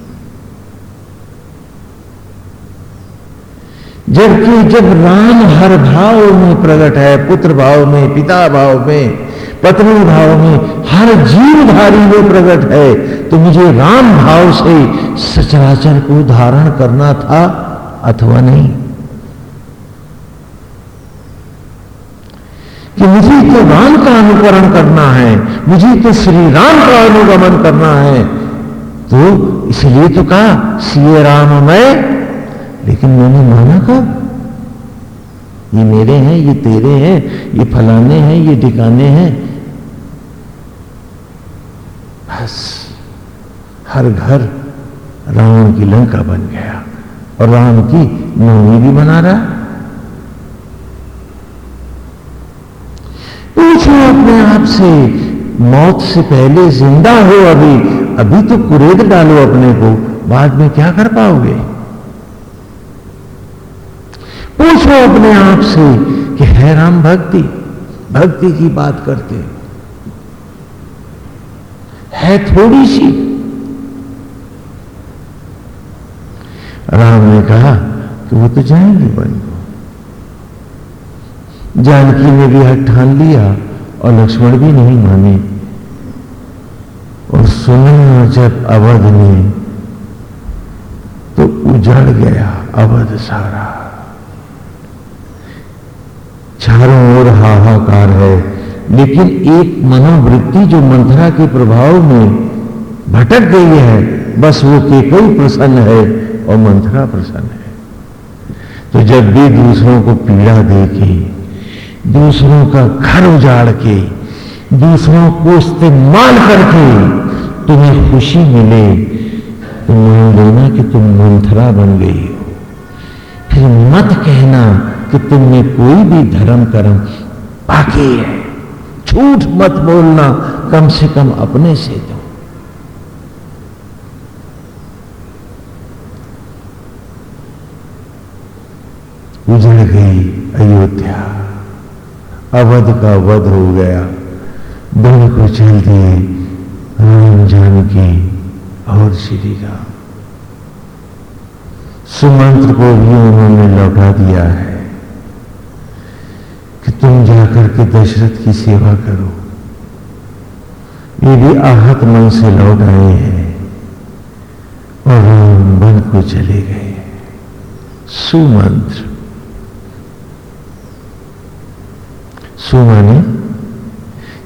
जबकि जब राम हर भाव में प्रकट है, पुत्र भाव में, पिता भाव में पत्नी भाव में हर जीवधारी में प्रकट है। तो मुझे राम भाव से सचराचर को धारण करना था अथवा नहीं? कि मुझे तो राम का अनुकरण करना है, मुझे तो श्री राम का अनुगमन करना है। तो इसलिए तो कहा, सीए राम मैं, लेकिन मैंने माना कब? ये मेरे हैं, ये तेरे हैं, ये फलाने हैं, ये ठिकाने हैं बस हर घर रावण की लंका बन गया और राम की नौनी भी बना रहा। पूछो अपने आप से, मौत से पहले ज़िंदा हो अभी अभी तो कुरेद डालो अपने को, बाद में क्या कर पाओगे? पूछो अपने आप से कि है राम भक्ति भक्ति की बात करते। है थोड़ी सी। राम ने कहा कि वो तो जाएँगे वन को। जानकी ने भी हक ठान लिया और लक्ष्मण भी नहीं माने। और सुना जब अवध ने तो उजड़ गया अवध सारा। चारों ओर हाहाकार है। लेकिन एक मनोवृत्ति जो मंथरा के प्रभाव में भटक गई है, बस वो केकई प्रसन्न है और मंथरा प्रसन्न है। तो जब भी दूसरों को पीड़ा देके दूसरों का घर उजाड़ के दूसरों को इस्तेमाल करके तुम्हें खुशी मिले तो मान लेना कि तुम मंथरा बन गई हो। फिर मत कहना कि तुमने कोई भी धर्म कर्म बाकी है। झूठ मत बोलना, कम से कम अपने से दो। उजड़ गई अयोध्या। अवध का वध हो गया। बन को चल दिए राम जानकी और श्री राम। सुमंत्र को भी उन्होंने लौटा दिया है। कि तुम जाकर के दशरथ की सेवा करो। ये भी आहत मन से लौट आए हैं और राम वन को चले गए। सुमंत्र। सुमाने,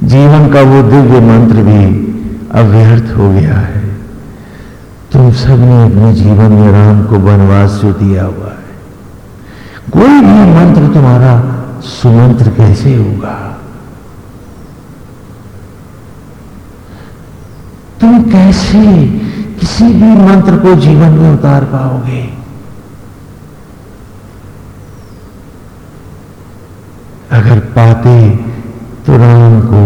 जीवन का वो दिव्य मंत्र भी अव्यर्थ हो गया है। तुम सबने अपने जीवन में राम को वनवास जो दिया हुआ है। कोई भी मंत्र तुम्हारा सुमंत्र कैसे होगा? तुम कैसे किसी भी मंत्र को जीवन में उतार पाओगे? अगर पाते तो राम को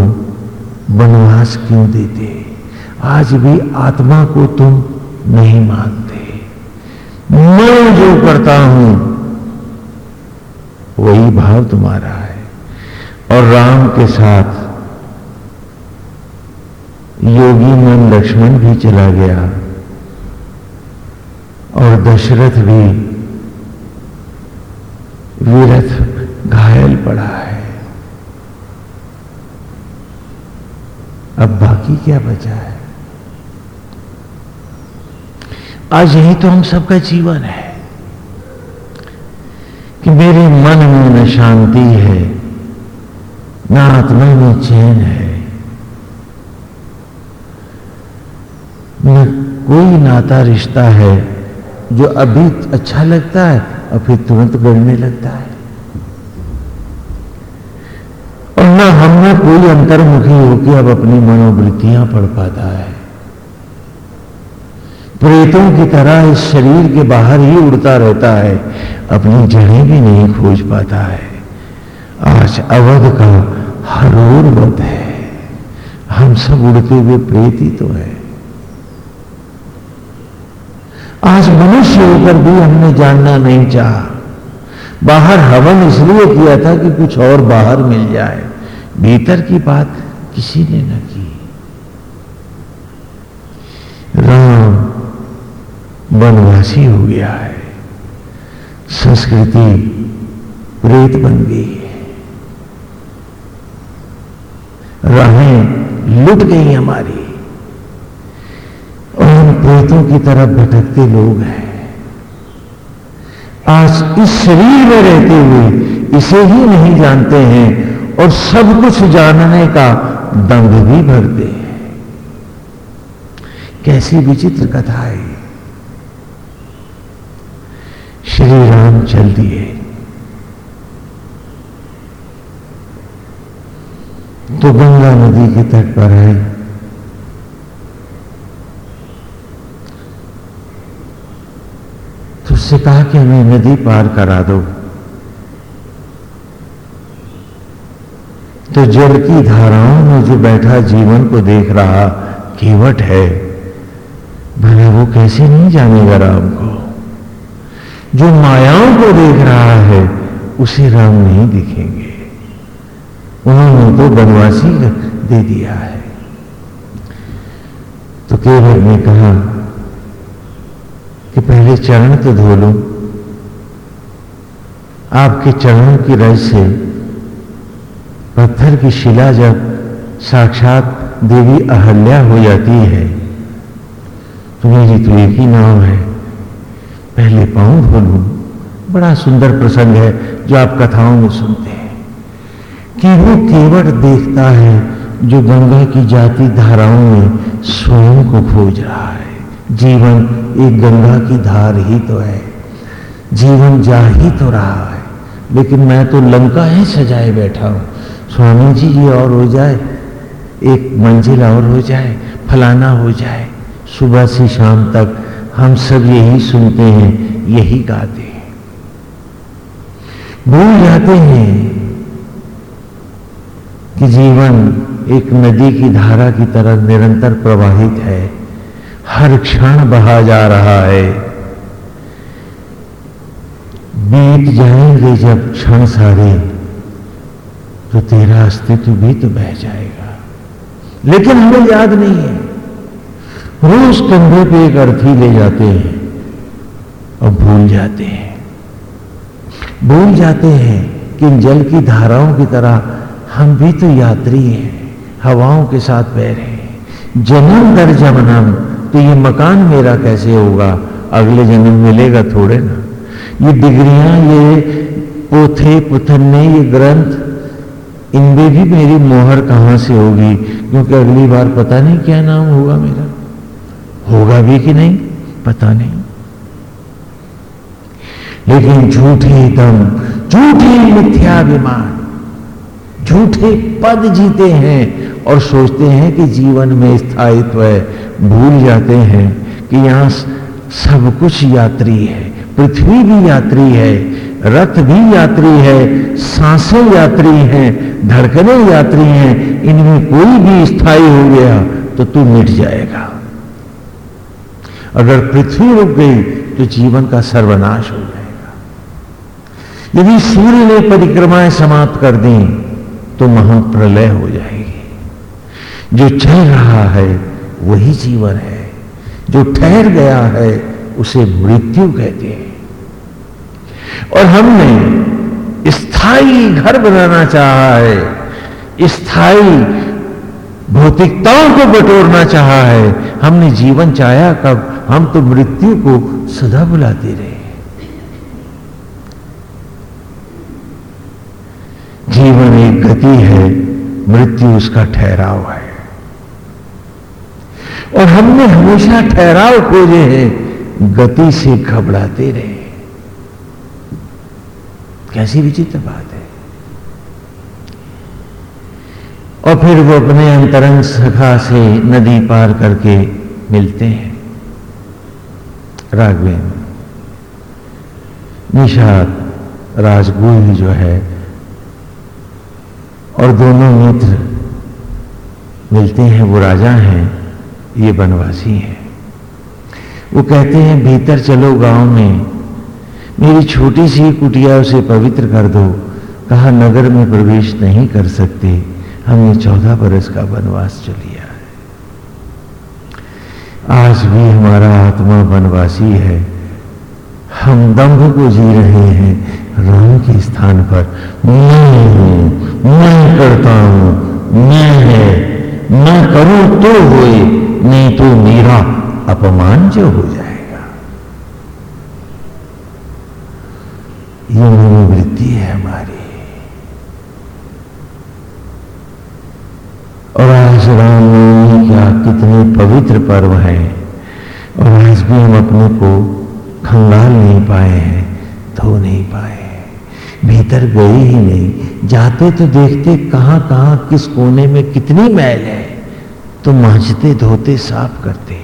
वनवास क्यों देते? आज भी आत्मा को तुम नहीं मानते। मैं जो करता हूँ वही भाव तुम्हारा है। और राम के साथ योगी मन लक्ष्मण भी चला गया। और दशरथ भी वीरथ घायल पड़ा है। अब बाकी क्या बचा है? आज यही तो हम सबका जीवन है। कि मेरे मन में न शांति है, न आत्मा में चैन है। न कोई नाता रिश्ता है जो अभी अच्छा लगता है और फिर तुरंत गड़ने लगता है। और न हमने कोई अंतर्मुखी होकर अब अपनी मनोवृत्तियाँ पढ़ पाता है। प्रेतों की तरह इस शरीर के बाहर ही उड़ता रहता है, अपनी जड़ें भी नहीं खोज पाता है। आज अवध का हरोर वध है। हम सब उड़ते हुए प्रेत ही तो है। आज मनुष्य होकर भी हमने जानना नहीं चाहा। बाहर हवन इसलिए किया था कि कुछ और बाहर मिल जाए। भीतर की बात किसी ने न की। राम वनवासी हो गया है। संस्कृति प्रेत बन गई है। राहें लुट गई हमारी। और हम प्रेतों की तरफ़ भटकते लोग हैं। आज इस शरीर में रहते हुए इसे ही नहीं जानते हैं और सब कुछ जानने का दंग भी भरते हैं। कैसी विचित्र कथा है। श्री राम चल दिए तो गंगा नदी के तट पर आए तो उससे कहा कि हमें नदी पार करा दो। तो जल की धाराओं में जो बैठा जीवन को देख रहा केवट है, भले वो कैसे नहीं जानेगा राम को? जो मायाओं को देख रहा है, उसे राम नहीं दिखेंगे। उन्होंने तो बनवासी दे दिया है। तो केवल ने कहा कि पहले चरण तो धो लो। आपके चरणों की रज से पत्थर की शिला जब साक्षात देवी अहल्या हो जाती है तो मेरी तो एक ही नाम है। पहले पाँव धो बड़ा सुंदर प्रसंग है जो आप कथाओं में सुनते हैं। कि वो केवट देखता है जो गंगा की जाति धाराओं में स्वयं को खोज रहा है। जीवन एक गंगा की धार ही तो है। जीवन जा ही तो रहा है। लेकिन मैं तो लंका ही सजाए बैठा हूँ। स्वामी जी, ये और हो जाए। एक मंजिल और हो जाए। फलाना हो जाए। सुबह से शाम तक हम सब यही सुनते हैं, यही गाते हैं। भूल जाते हैं कि जीवन एक नदी की धारा की तरह निरंतर प्रवाहित है। हर क्षण बहा जा रहा है। बीत जाएँगे जब क्षण सारे तो तेरा अस्तित्व भी तो बह जाएगा। लेकिन हमें याद नहीं है। रोज कंधे पे एक अर्थी ले जाते हैं और भूल जाते हैं। भूल जाते हैं कि इन जल की धाराओं की तरह हम भी तो यात्री हैं, हवाओं के साथ बह रहे हैं। जन्म दर जन्म तो ये मकान मेरा कैसे होगा? अगले जन्म मिलेगा थोड़े ना। ये डिग्रियाँ, ये पोथे, पुथन्ने, ये ग्रंथ, इनमें भी मेरी मोहर कहाँ से होगी? क्योंकि अगली बार पता नहीं क्या नाम होगा मेरा। होगा भी कि नहीं? पता नहीं। लेकिन झूठे दम, झूठे मिथ्याभिमान, झूठे पद जीते हैं और सोचते हैं कि जीवन में स्थायित्व है। भूल जाते हैं कि यहाँ सब कुछ यात्री है, पृथ्वी भी यात्री है, रथ भी यात्री है, साँसें यात्री हैं, धड़कने यात्री हैं, इनमें कोई भी स्थायी हो गया तो तू मिट जाएगा। अगर पृथ्वी रुक गई तो जीवन का सर्वनाश हो जाएगा। यदि सूर्य ने परिक्रमाएँ समाप्त कर दी तो महाप्रलय हो जाएगी। जो चल रहा है, वही जीवन है। जो ठहर गया है, उसे मृत्यु कहते हैं। और हमने स्थायी घर बनाना चाहा है स्थायी भौतिकताओं को बटोरना चाहा है। हमने जीवन चाहा कब? हम तो मृत्यु को सदा बुलाते रहे। जीवन एक गति है, मृत्यु उसका ठहराव है। और हमने हमेशा ठहराव खोजे हैं, गति से घबराते रहे। कैसी विचित्र बात है। और फिर वो अपने अंतरंग सखा से नदी पार करके मिलते हैं। राघवेन निषाद राजगुह जो है, और दोनों मित्र मिलते हैं, वो राजा हैं, ये बनवासी हैं। वो कहते हैं, भीतर चलो गाँव में, मेरी छोटी सी कुटिया उसे पवित्र कर दो। कहा, नगर में प्रवेश नहीं कर सकते। हमने चौदह बरस का वनवास चलिया। आज भी हमारा आत्मा वनवासी है। हम दम्भ को जी रहे हैं। राम के स्थान पर मैं हूँ मैं करता हूँ, मैं है। मैं करूँ तो होए, नहीं तो मेरा अपमान जो हो जाएगा। ये मनोवृत्ति है हमारी। और आज रामनवमी क्या कितने पवित्र पर्व है। और आज भी हम अपने को खंगाल नहीं पाए हैं, धो नहीं पाए भीतर गए ही नहीं। जाते तो देखते कहाँ कहाँ, किस कोने में कितनी मैल है। तो मांझते धोते साफ़ करते।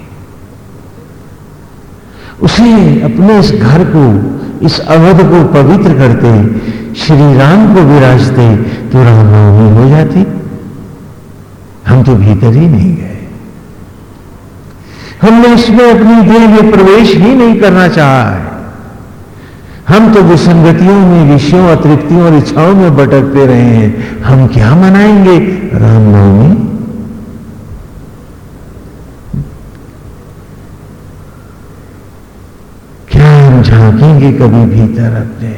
उसे अपने इस घर को, इस अवध को पवित्र करते, श्री राम को विराजते तो रामनवमी हो जाती। हम तो भीतर ही नहीं गए। हमने इसमें अपनी देह में प्रवेश ही नहीं करना चाहा है। हम तो विसंगतियों में, विषयों, अतृप्तियों और इच्छाओं में भटकते रहे हैं। हम क्या मनाएँगे? रामनवमी क्या हम झांकेंगे कभी भीतर अपने?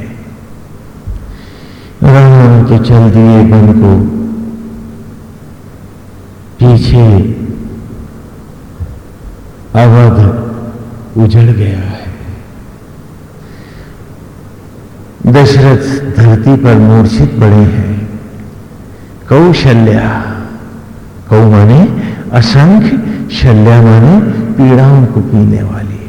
राम के चल दिए बन को। पीछे अवध उजड़ गया है। दशरथ धरती पर मूर्छित पड़े हैं। कौशल्या, कौ माने असंख्य शल्या माने पीड़ाओं को पीने वाली।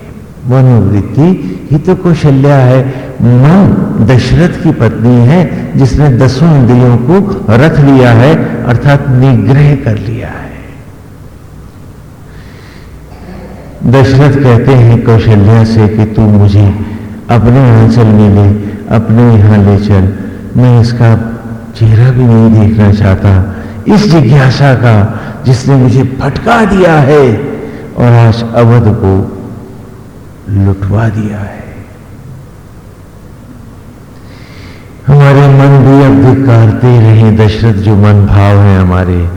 मनोवृत्ति ही तो कौशल्या है मन दशरथ की पत्नी है, जिसने दसों इंद्रियों को रख लिया है, अर्थात निग्रह कर लिया है। दशरथ कहते हैं कौशल्या से कि तू मुझे अपने आंचल में ले अपने यहाँ ले चल। मैं इसका चेहरा भी नहीं देखना चाहता। इस जिज्ञासा का जिसने मुझे भटका दिया है, और आज अवध को लुटवा दिया है। हमारे मन भी अब धिकारते रहे, दशरथ जो मन भाव है हमारे,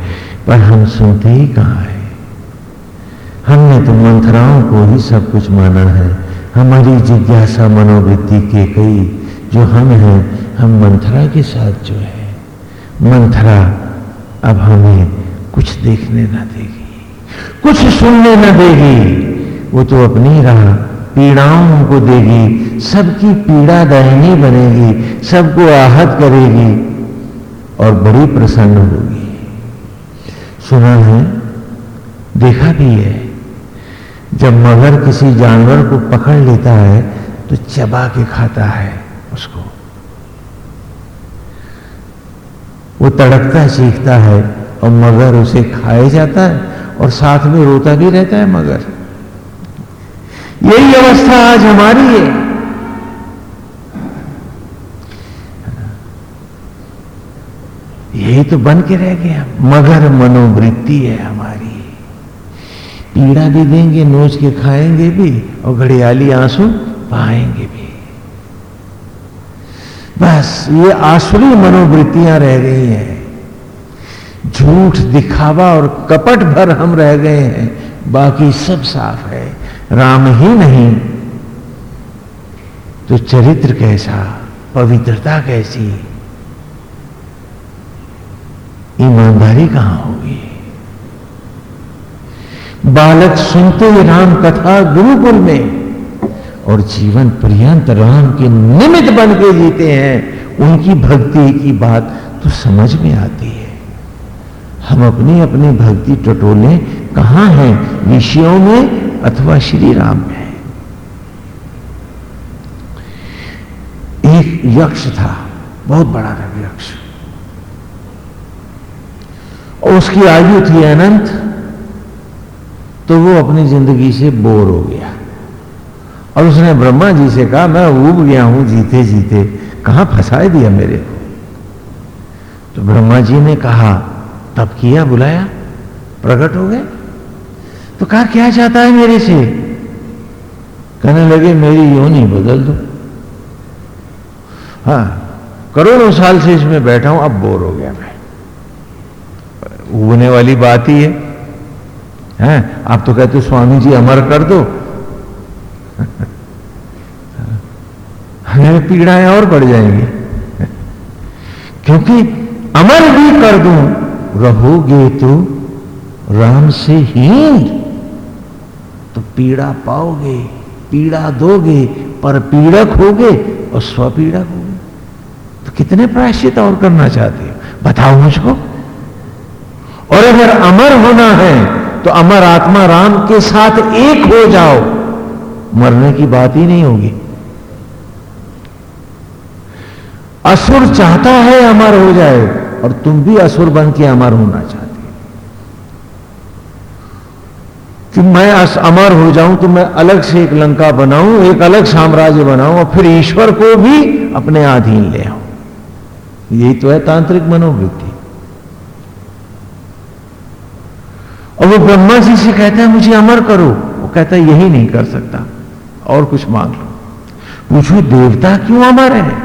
पर हम सुनते ही कहा है? हमने तो मंथराओं को ही सब कुछ माना है। हमारी जिज्ञासा मनोवृत्ति के कई जो हम हैं, हम मंथरा के साथ जो है। मंथरा अब हमें कुछ देखने ना देगी, कुछ सुनने ना देगी। वो तो अपनी राह पीड़ाओं को देगी, सबकी पीड़ा दयनी बनेगी, सबको आहत करेगी और बड़ी प्रसन्न होगी। सुना है, देखा भी है, जब मगर किसी जानवर को पकड़ लेता है तो चबा के खाता है उसको। वो तड़कता सीखता है और मगर उसे खाए जाता है और साथ में रोता भी रहता है मगर। यही अवस्था आज हमारी है। यही तो बन के रह गया। मगर मनोवृत्ति है हमारी। पीड़ा भी देंगे, नोच के खाएँगे भी, और घड़ियाली आँसू पाएँगे भी। बस ये आसुरी मनोवृत्तियाँ रह गई हैं। झूठ, दिखावा और कपट भर हम रह गए हैं। बाकी सब साफ़ है। राम ही नहीं। तो चरित्र कैसा, पवित्रता कैसी? ईमानदारी कहाँ होगी? बालक सुनते ही राम कथा गुरुकुल में और जीवन पर्यंत राम के निमित्त बन के जीते हैं। उनकी भक्ति की बात तो समझ में आती है। हम अपनी अपनी भक्ति टटोले कहाँ हैं? विषयों में अथवा श्री राम में एक यक्ष था, बहुत बड़ा था यक्ष। और उसकी आयु थी अनंत तो वो अपनी ज़िंदगी से बोर हो गया। और उसने ब्रह्मा जी से कहा, मैं उब गया हूँ जीते जीते कहाँ फंसाए दिया मेरे को? तो ब्रह्मा जी ने कहा, तब किया, बुलाया, प्रकट हो गए? तो कहा, क्या चाहता है मेरे से? कहने लगे, मेरी योनि बदल दो। हाँ करोड़ों साल से इसमें बैठा हूँ, अब बोर हो गया मैं। उगने वाली बात ही है। हैं, आप तो कहते स्वामी जी अमर कर दो। हमें पीड़ाएँ और बढ़ जाएँगी। क्योंकि अमर भी कर दू, रहोगे तो राम से ही तो पीड़ा पाओगे, पीड़ा दोगे, पर पीड़क होगे और स्वपीड़क होगे। तो कितने प्रायश्चित और करना चाहते हो? बताओ मुझको। और अगर अमर होना है तो अमर आत्मा राम के साथ एक हो जाओ, मरने की बात ही नहीं होगी। असुर चाहता है अमर हो जाए, और तुम भी असुर बन के अमर होना चाहते कि मैं अमर हो जाऊँ तो मैं अलग से एक लंका बनाऊँ, एक अलग साम्राज्य बनाऊँ और फिर ईश्वर को भी अपने अधीन ले आऊँ। यही तो है तांत्रिक मनोवृत्ति। और वो ब्रह्मा जी से कहता है, मुझे अमर करो। वो कहता है, यही नहीं कर सकता। और कुछ मांग लो। पूछो, देवता क्यों अमर है?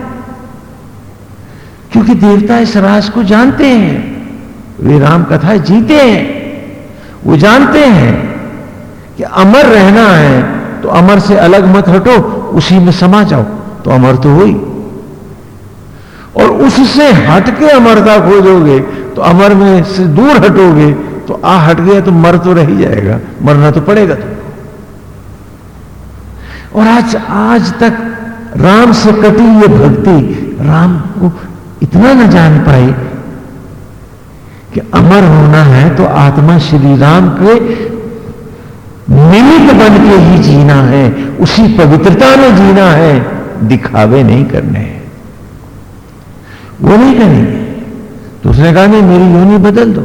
क्योंकि देवता इस राज को जानते हैं। वे राम कथा जीते हैं। वो जानते हैं। कि अमर रहना है तो अमर से अलग मत हटो, उसी में समा जाओ तो अमर तो हो ही। और उससे हट के अमरता खोजोगे तो अमर में से दूर हटोगे तो आ हट गया तो मर तो रह जाएगा, मरना तो पड़ेगा तुमको। और आज आज तक राम से कटी ये भक्ति, राम को इतना न जान पाई कि अमर होना है तो आत्मा श्री राम के निमित्त बन के ही जीना है, उसी पवित्रता में जीना है, दिखावे नहीं करने हैं। वो नहीं करेंगे तो उसने कहा, नहीं, मेरी योनि बदल दो।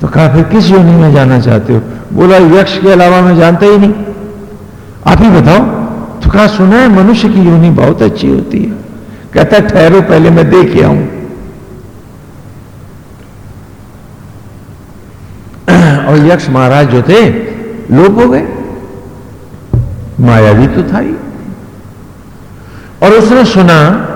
तो कहा, फिर किस योनि में जाना चाहते हो? बोला, यक्ष के अलावा मैं जानता ही नहीं। आप ही बताओ। तो कहा, सुना है, मनुष्य की योनि बहुत अच्छी होती है। कहता, ठहरो, पहले मैं देख आऊँ। और यक्ष महाराज जो थे लोप हो गए। मायावी तो था ही। और उसने सुना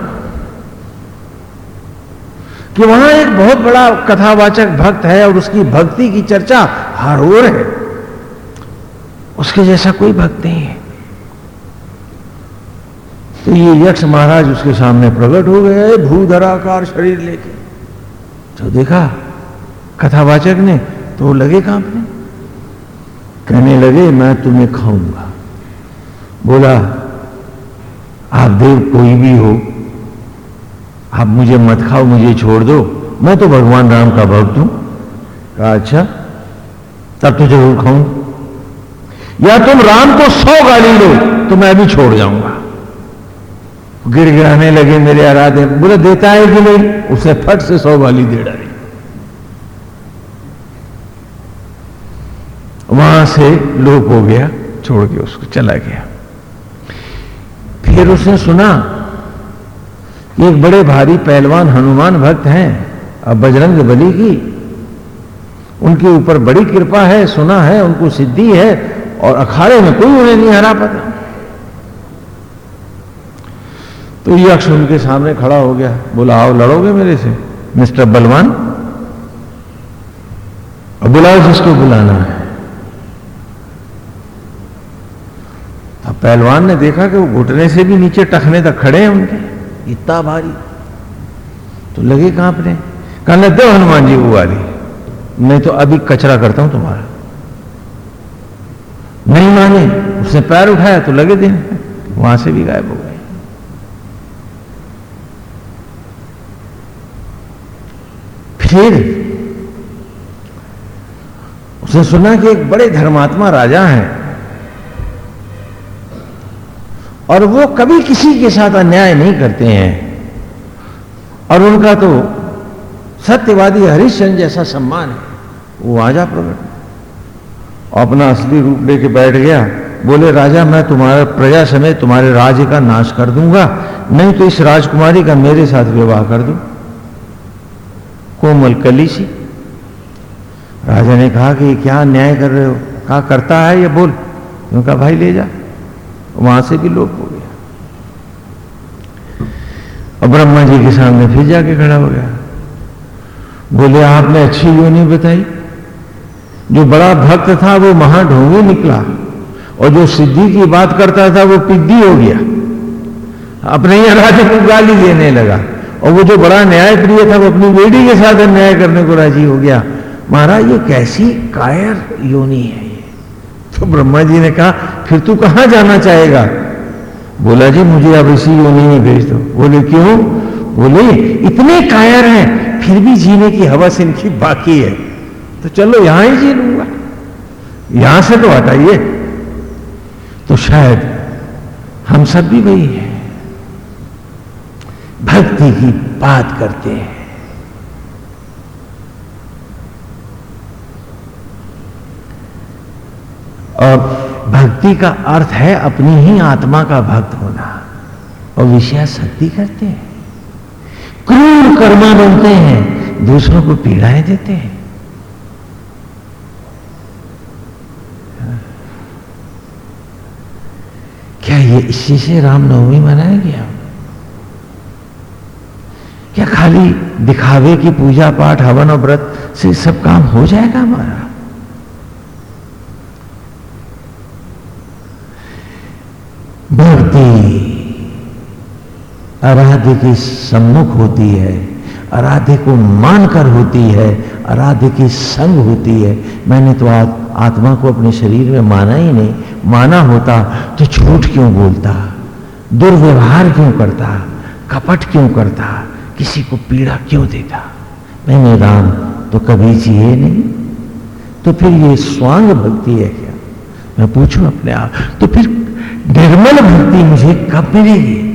कि वहाँ एक बहुत बड़ा कथावाचक भक्त है और उसकी भक्ति की चर्चा हर ओर है। उसके जैसा कोई भक्त नहीं है। तो ये यक्ष महाराज उसके सामने प्रकट हो गए भूधराकार शरीर लेके। तो देखा, कथावाचक ने तो लगे कांपने कहने लगे, मैं तुम्हें खाऊँगा। बोला, आप देव कोई भी हो, आप मुझे मत खाओ, मुझे छोड़ दो। मैं तो भगवान राम का भक्त हूँ। कहा अच्छा तब तो ज़रूर खाऊं या तुम राम को सौ गाली दो तो मैं भी छोड़ जाऊँगा। गिर गिराने लगे मेरे आराधे बोले, देता है कि नहीं? उसे फट से सौ गाली दे डाली। वहाँ से लोप हो गया, छोड़ के उसको चला गया। फिर उसने सुना, एक बड़े भारी पहलवान हनुमान भक्त हैं, अब बजरंग बली की। उनके ऊपर बड़ी कृपा है, सुना है, उनको सिद्धि है, और अखाड़े में कोई उन्हें नहीं हरा पाता। तो यक्ष उनके सामने खड़ा हो गया, बोला, आओ लड़ोगे मेरे से, मिस्टर बलवान? और बुलाओ जिसको बुलाना है। पहलवान ने देखा कि वो घुटने से भी नीचे टखने तक खड़े हैं उनके। इतना भारी। तो लगे कांपने कहने दो हनुमान जी, वो नहीं तो अभी कचरा करता हूँ तुम्हारा। नहीं माने, उसने पैर उठाया तो लगे दिन, वहाँ से भी गायब हो गए। फिर उसने सुना कि एक बड़े धर्मात्मा राजा हैं। और वो कभी किसी के साथ अन्याय नहीं करते हैं। और उनका तो सत्यवादी हरिश्चंद्र जैसा सम्मान है। वो आजा प्रकट। अपना असली रूप लेके बैठ गया। बोले, राजा, मैं तुम्हारा प्रजा समेत तुम्हारे राज्य का नाश कर दूँगा। नहीं तो इस राजकुमारी का मेरे साथ विवाह कर दो। कोमल कली सी। राजा ने कहा कि, क्या न्याय कर रहे हो? कहा, करता है या बोल। उनका, भाई, ले जा। वहाँ से भी लोप हो गया। और ब्रह्मा जी के सामने फिर जाके खड़ा हो गया। बोले, आपने अच्छी योनि बताई। जो बड़ा भक्त था, वो महाढोंगी निकला। और जो सिद्धि की बात करता था, वो पिद्दी हो गया। अपने ही राजा को गाली देने लगा। और वो जो बड़ा न्याय प्रिय था, वो अपनी बेटी के साथ अन्याय करने को राज़ी हो गया। महाराज, ये कैसी कायर योनि है तो ब्रह्मा जी ने कहा, फिर तू कहाँ जाना चाहेगा? बोला, जी, मुझे अब इसी योनि में भेज दो। बोले, क्यों? बोले, इतने कायर हैं, फिर भी जीने की हवस इनकी बाकी है। तो चलो, यहाँ ही जी लूँगा। यहाँ से तो हटाइए। तो शायद हम सब भी वही हैं। भक्ति की बात करते हैं। और भक्ति का अर्थ है अपनी ही आत्मा का भक्त होना। और विषय शक्ति करते हैं। क्रूर कर्मा बनते हैं, दूसरों को पीड़ाएँ देते हैं। क्या ये इसी से रामनवमी मनाया गया? क्या खाली दिखावे की पूजा पाठ, हवन और व्रत से सब काम हो जाएगा हमारा भक्ति आराध्य के सम्मुख होती है आराध्य को मानकर होती है आराध्य की संग होती है। मैंने तो आ, आत्मा को अपने शरीर में माना ही नहीं। माना होता तो झूठ क्यों बोलता? दुर्व्यवहार क्यों करता? कपट क्यों करता? किसी को पीड़ा क्यों देता? मैंने राम तो कभी जिए नहीं। तो फिर ये स्वांग भक्ति है क्या? मैं पूछूँ अपने आप तो फिर निर्मल भक्ति मुझे कब मिलेगी?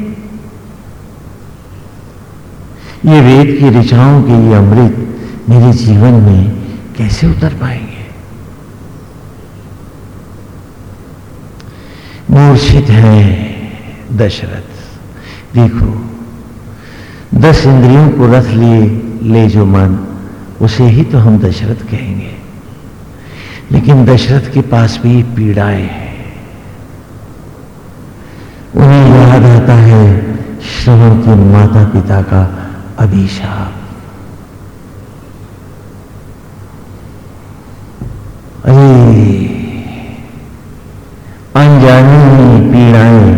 ये वेद की ऋचाओं के ये अमृत मेरे जीवन में कैसे उतर पाएँगे? मूर्छित है दशरथ। देखो, दस इंद्रियों को रथ लिए ले जो मन, उसे ही तो हम दशरथ कहेंगे। लेकिन दशरथ के पास भी पीड़ाएँ हैं। उन्हें याद आता है श्रवण के माता पिता का अभिशाप अरे, अनजानी पीड़ाएँ,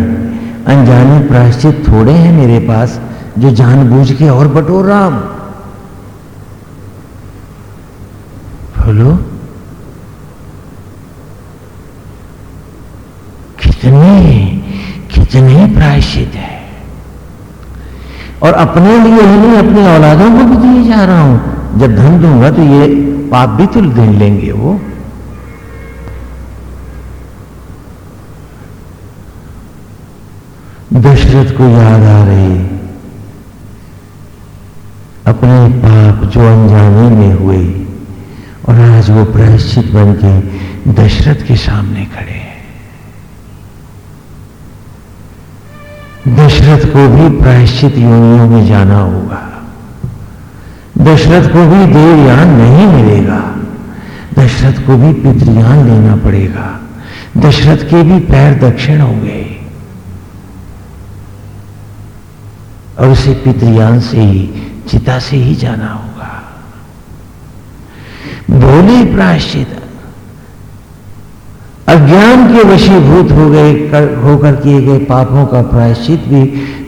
अनजानी प्रायश्चित थोड़े हैं मेरे पास, जो जानबूझ के और बटोर रहा। हूँ बोलो, कितने कितने प्रायश्चित है। और अपने लिए ही नहीं, अपनी औलादों को भी दिए जा रहा हूँ। जब धन दूँगा तो ये पाप भी तो दे लेंगे वो। दशरथ को याद आ रही, अपने पाप जो अनजाने में हुए, और आज वो प्रायश्चित बन के दशरथ के सामने खड़े हैं। दशरथ को भी प्रायश्चित योनियों में जाना होगा। दशरथ को भी देवयान नहीं मिलेगा। दशरथ को भी पितृयान देना पड़ेगा। दशरथ के भी पैर दक्षिण होंगे। और उसे पितृयान से ही, चिता से ही जाना होगा। भोले प्रायश्चित अज्ञान के वशीभूत हो गए कर, होकर किए गए पापों का प्रायश्चित भी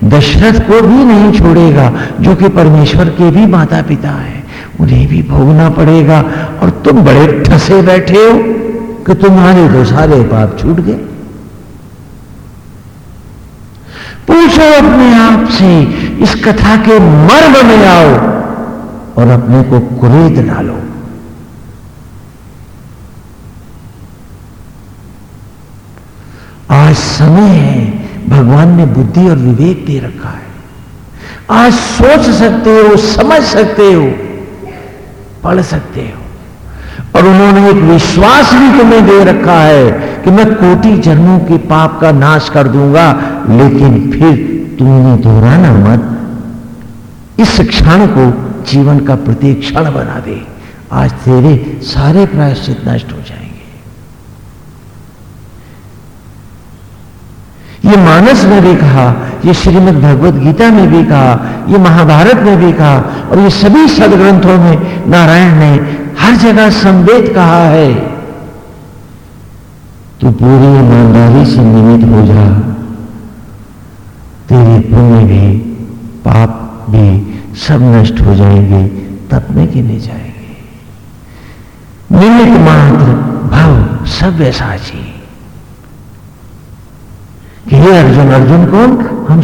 दशरथ को भी नहीं छोड़ेगा जो कि परमेश्वर के भी माता पिता हैं। उन्हें भी भोगना पड़ेगा। और तुम बड़े ठसे बैठे हो कि तुम्हारे तो सारे पाप छूट गए। पूछो अपने आप से इस कथा के मर्म में आओ और अपने को कुरेद डालो आज समय है, भगवान ने बुद्धि और विवेक दे रखा है। आज सोच सकते हो, समझ सकते हो, पढ़ सकते हो। और उन्होंने एक विश्वास भी तुम्हें दे रखा है कि मैं कोटि जन्मों के पाप का नाश कर दूँगा, लेकिन फिर तुमने दोहराना मत। इस क्षण को जीवन का प्रत्येक क्षण बना दे। आज तेरे सारे प्रायश्चित नष्ट हो जाएँगे। ये मानस में भी कहा, ये श्रीमद् भगवत गीता में भी कहा, ये महाभारत में भी कहा, और ये सभी सदग्रंथों में नारायण ने हर जगह संवेद कहा है। तू पूरी ईमानदारी से निमित हो जा। तेरे पुण्य भी, पाप भी सब नष्ट हो जाएँगे तप में गिने जाएँगे। निमित मात्र, भव सभ्य साची। कि हे अर्जुन अर्जुन कौन हम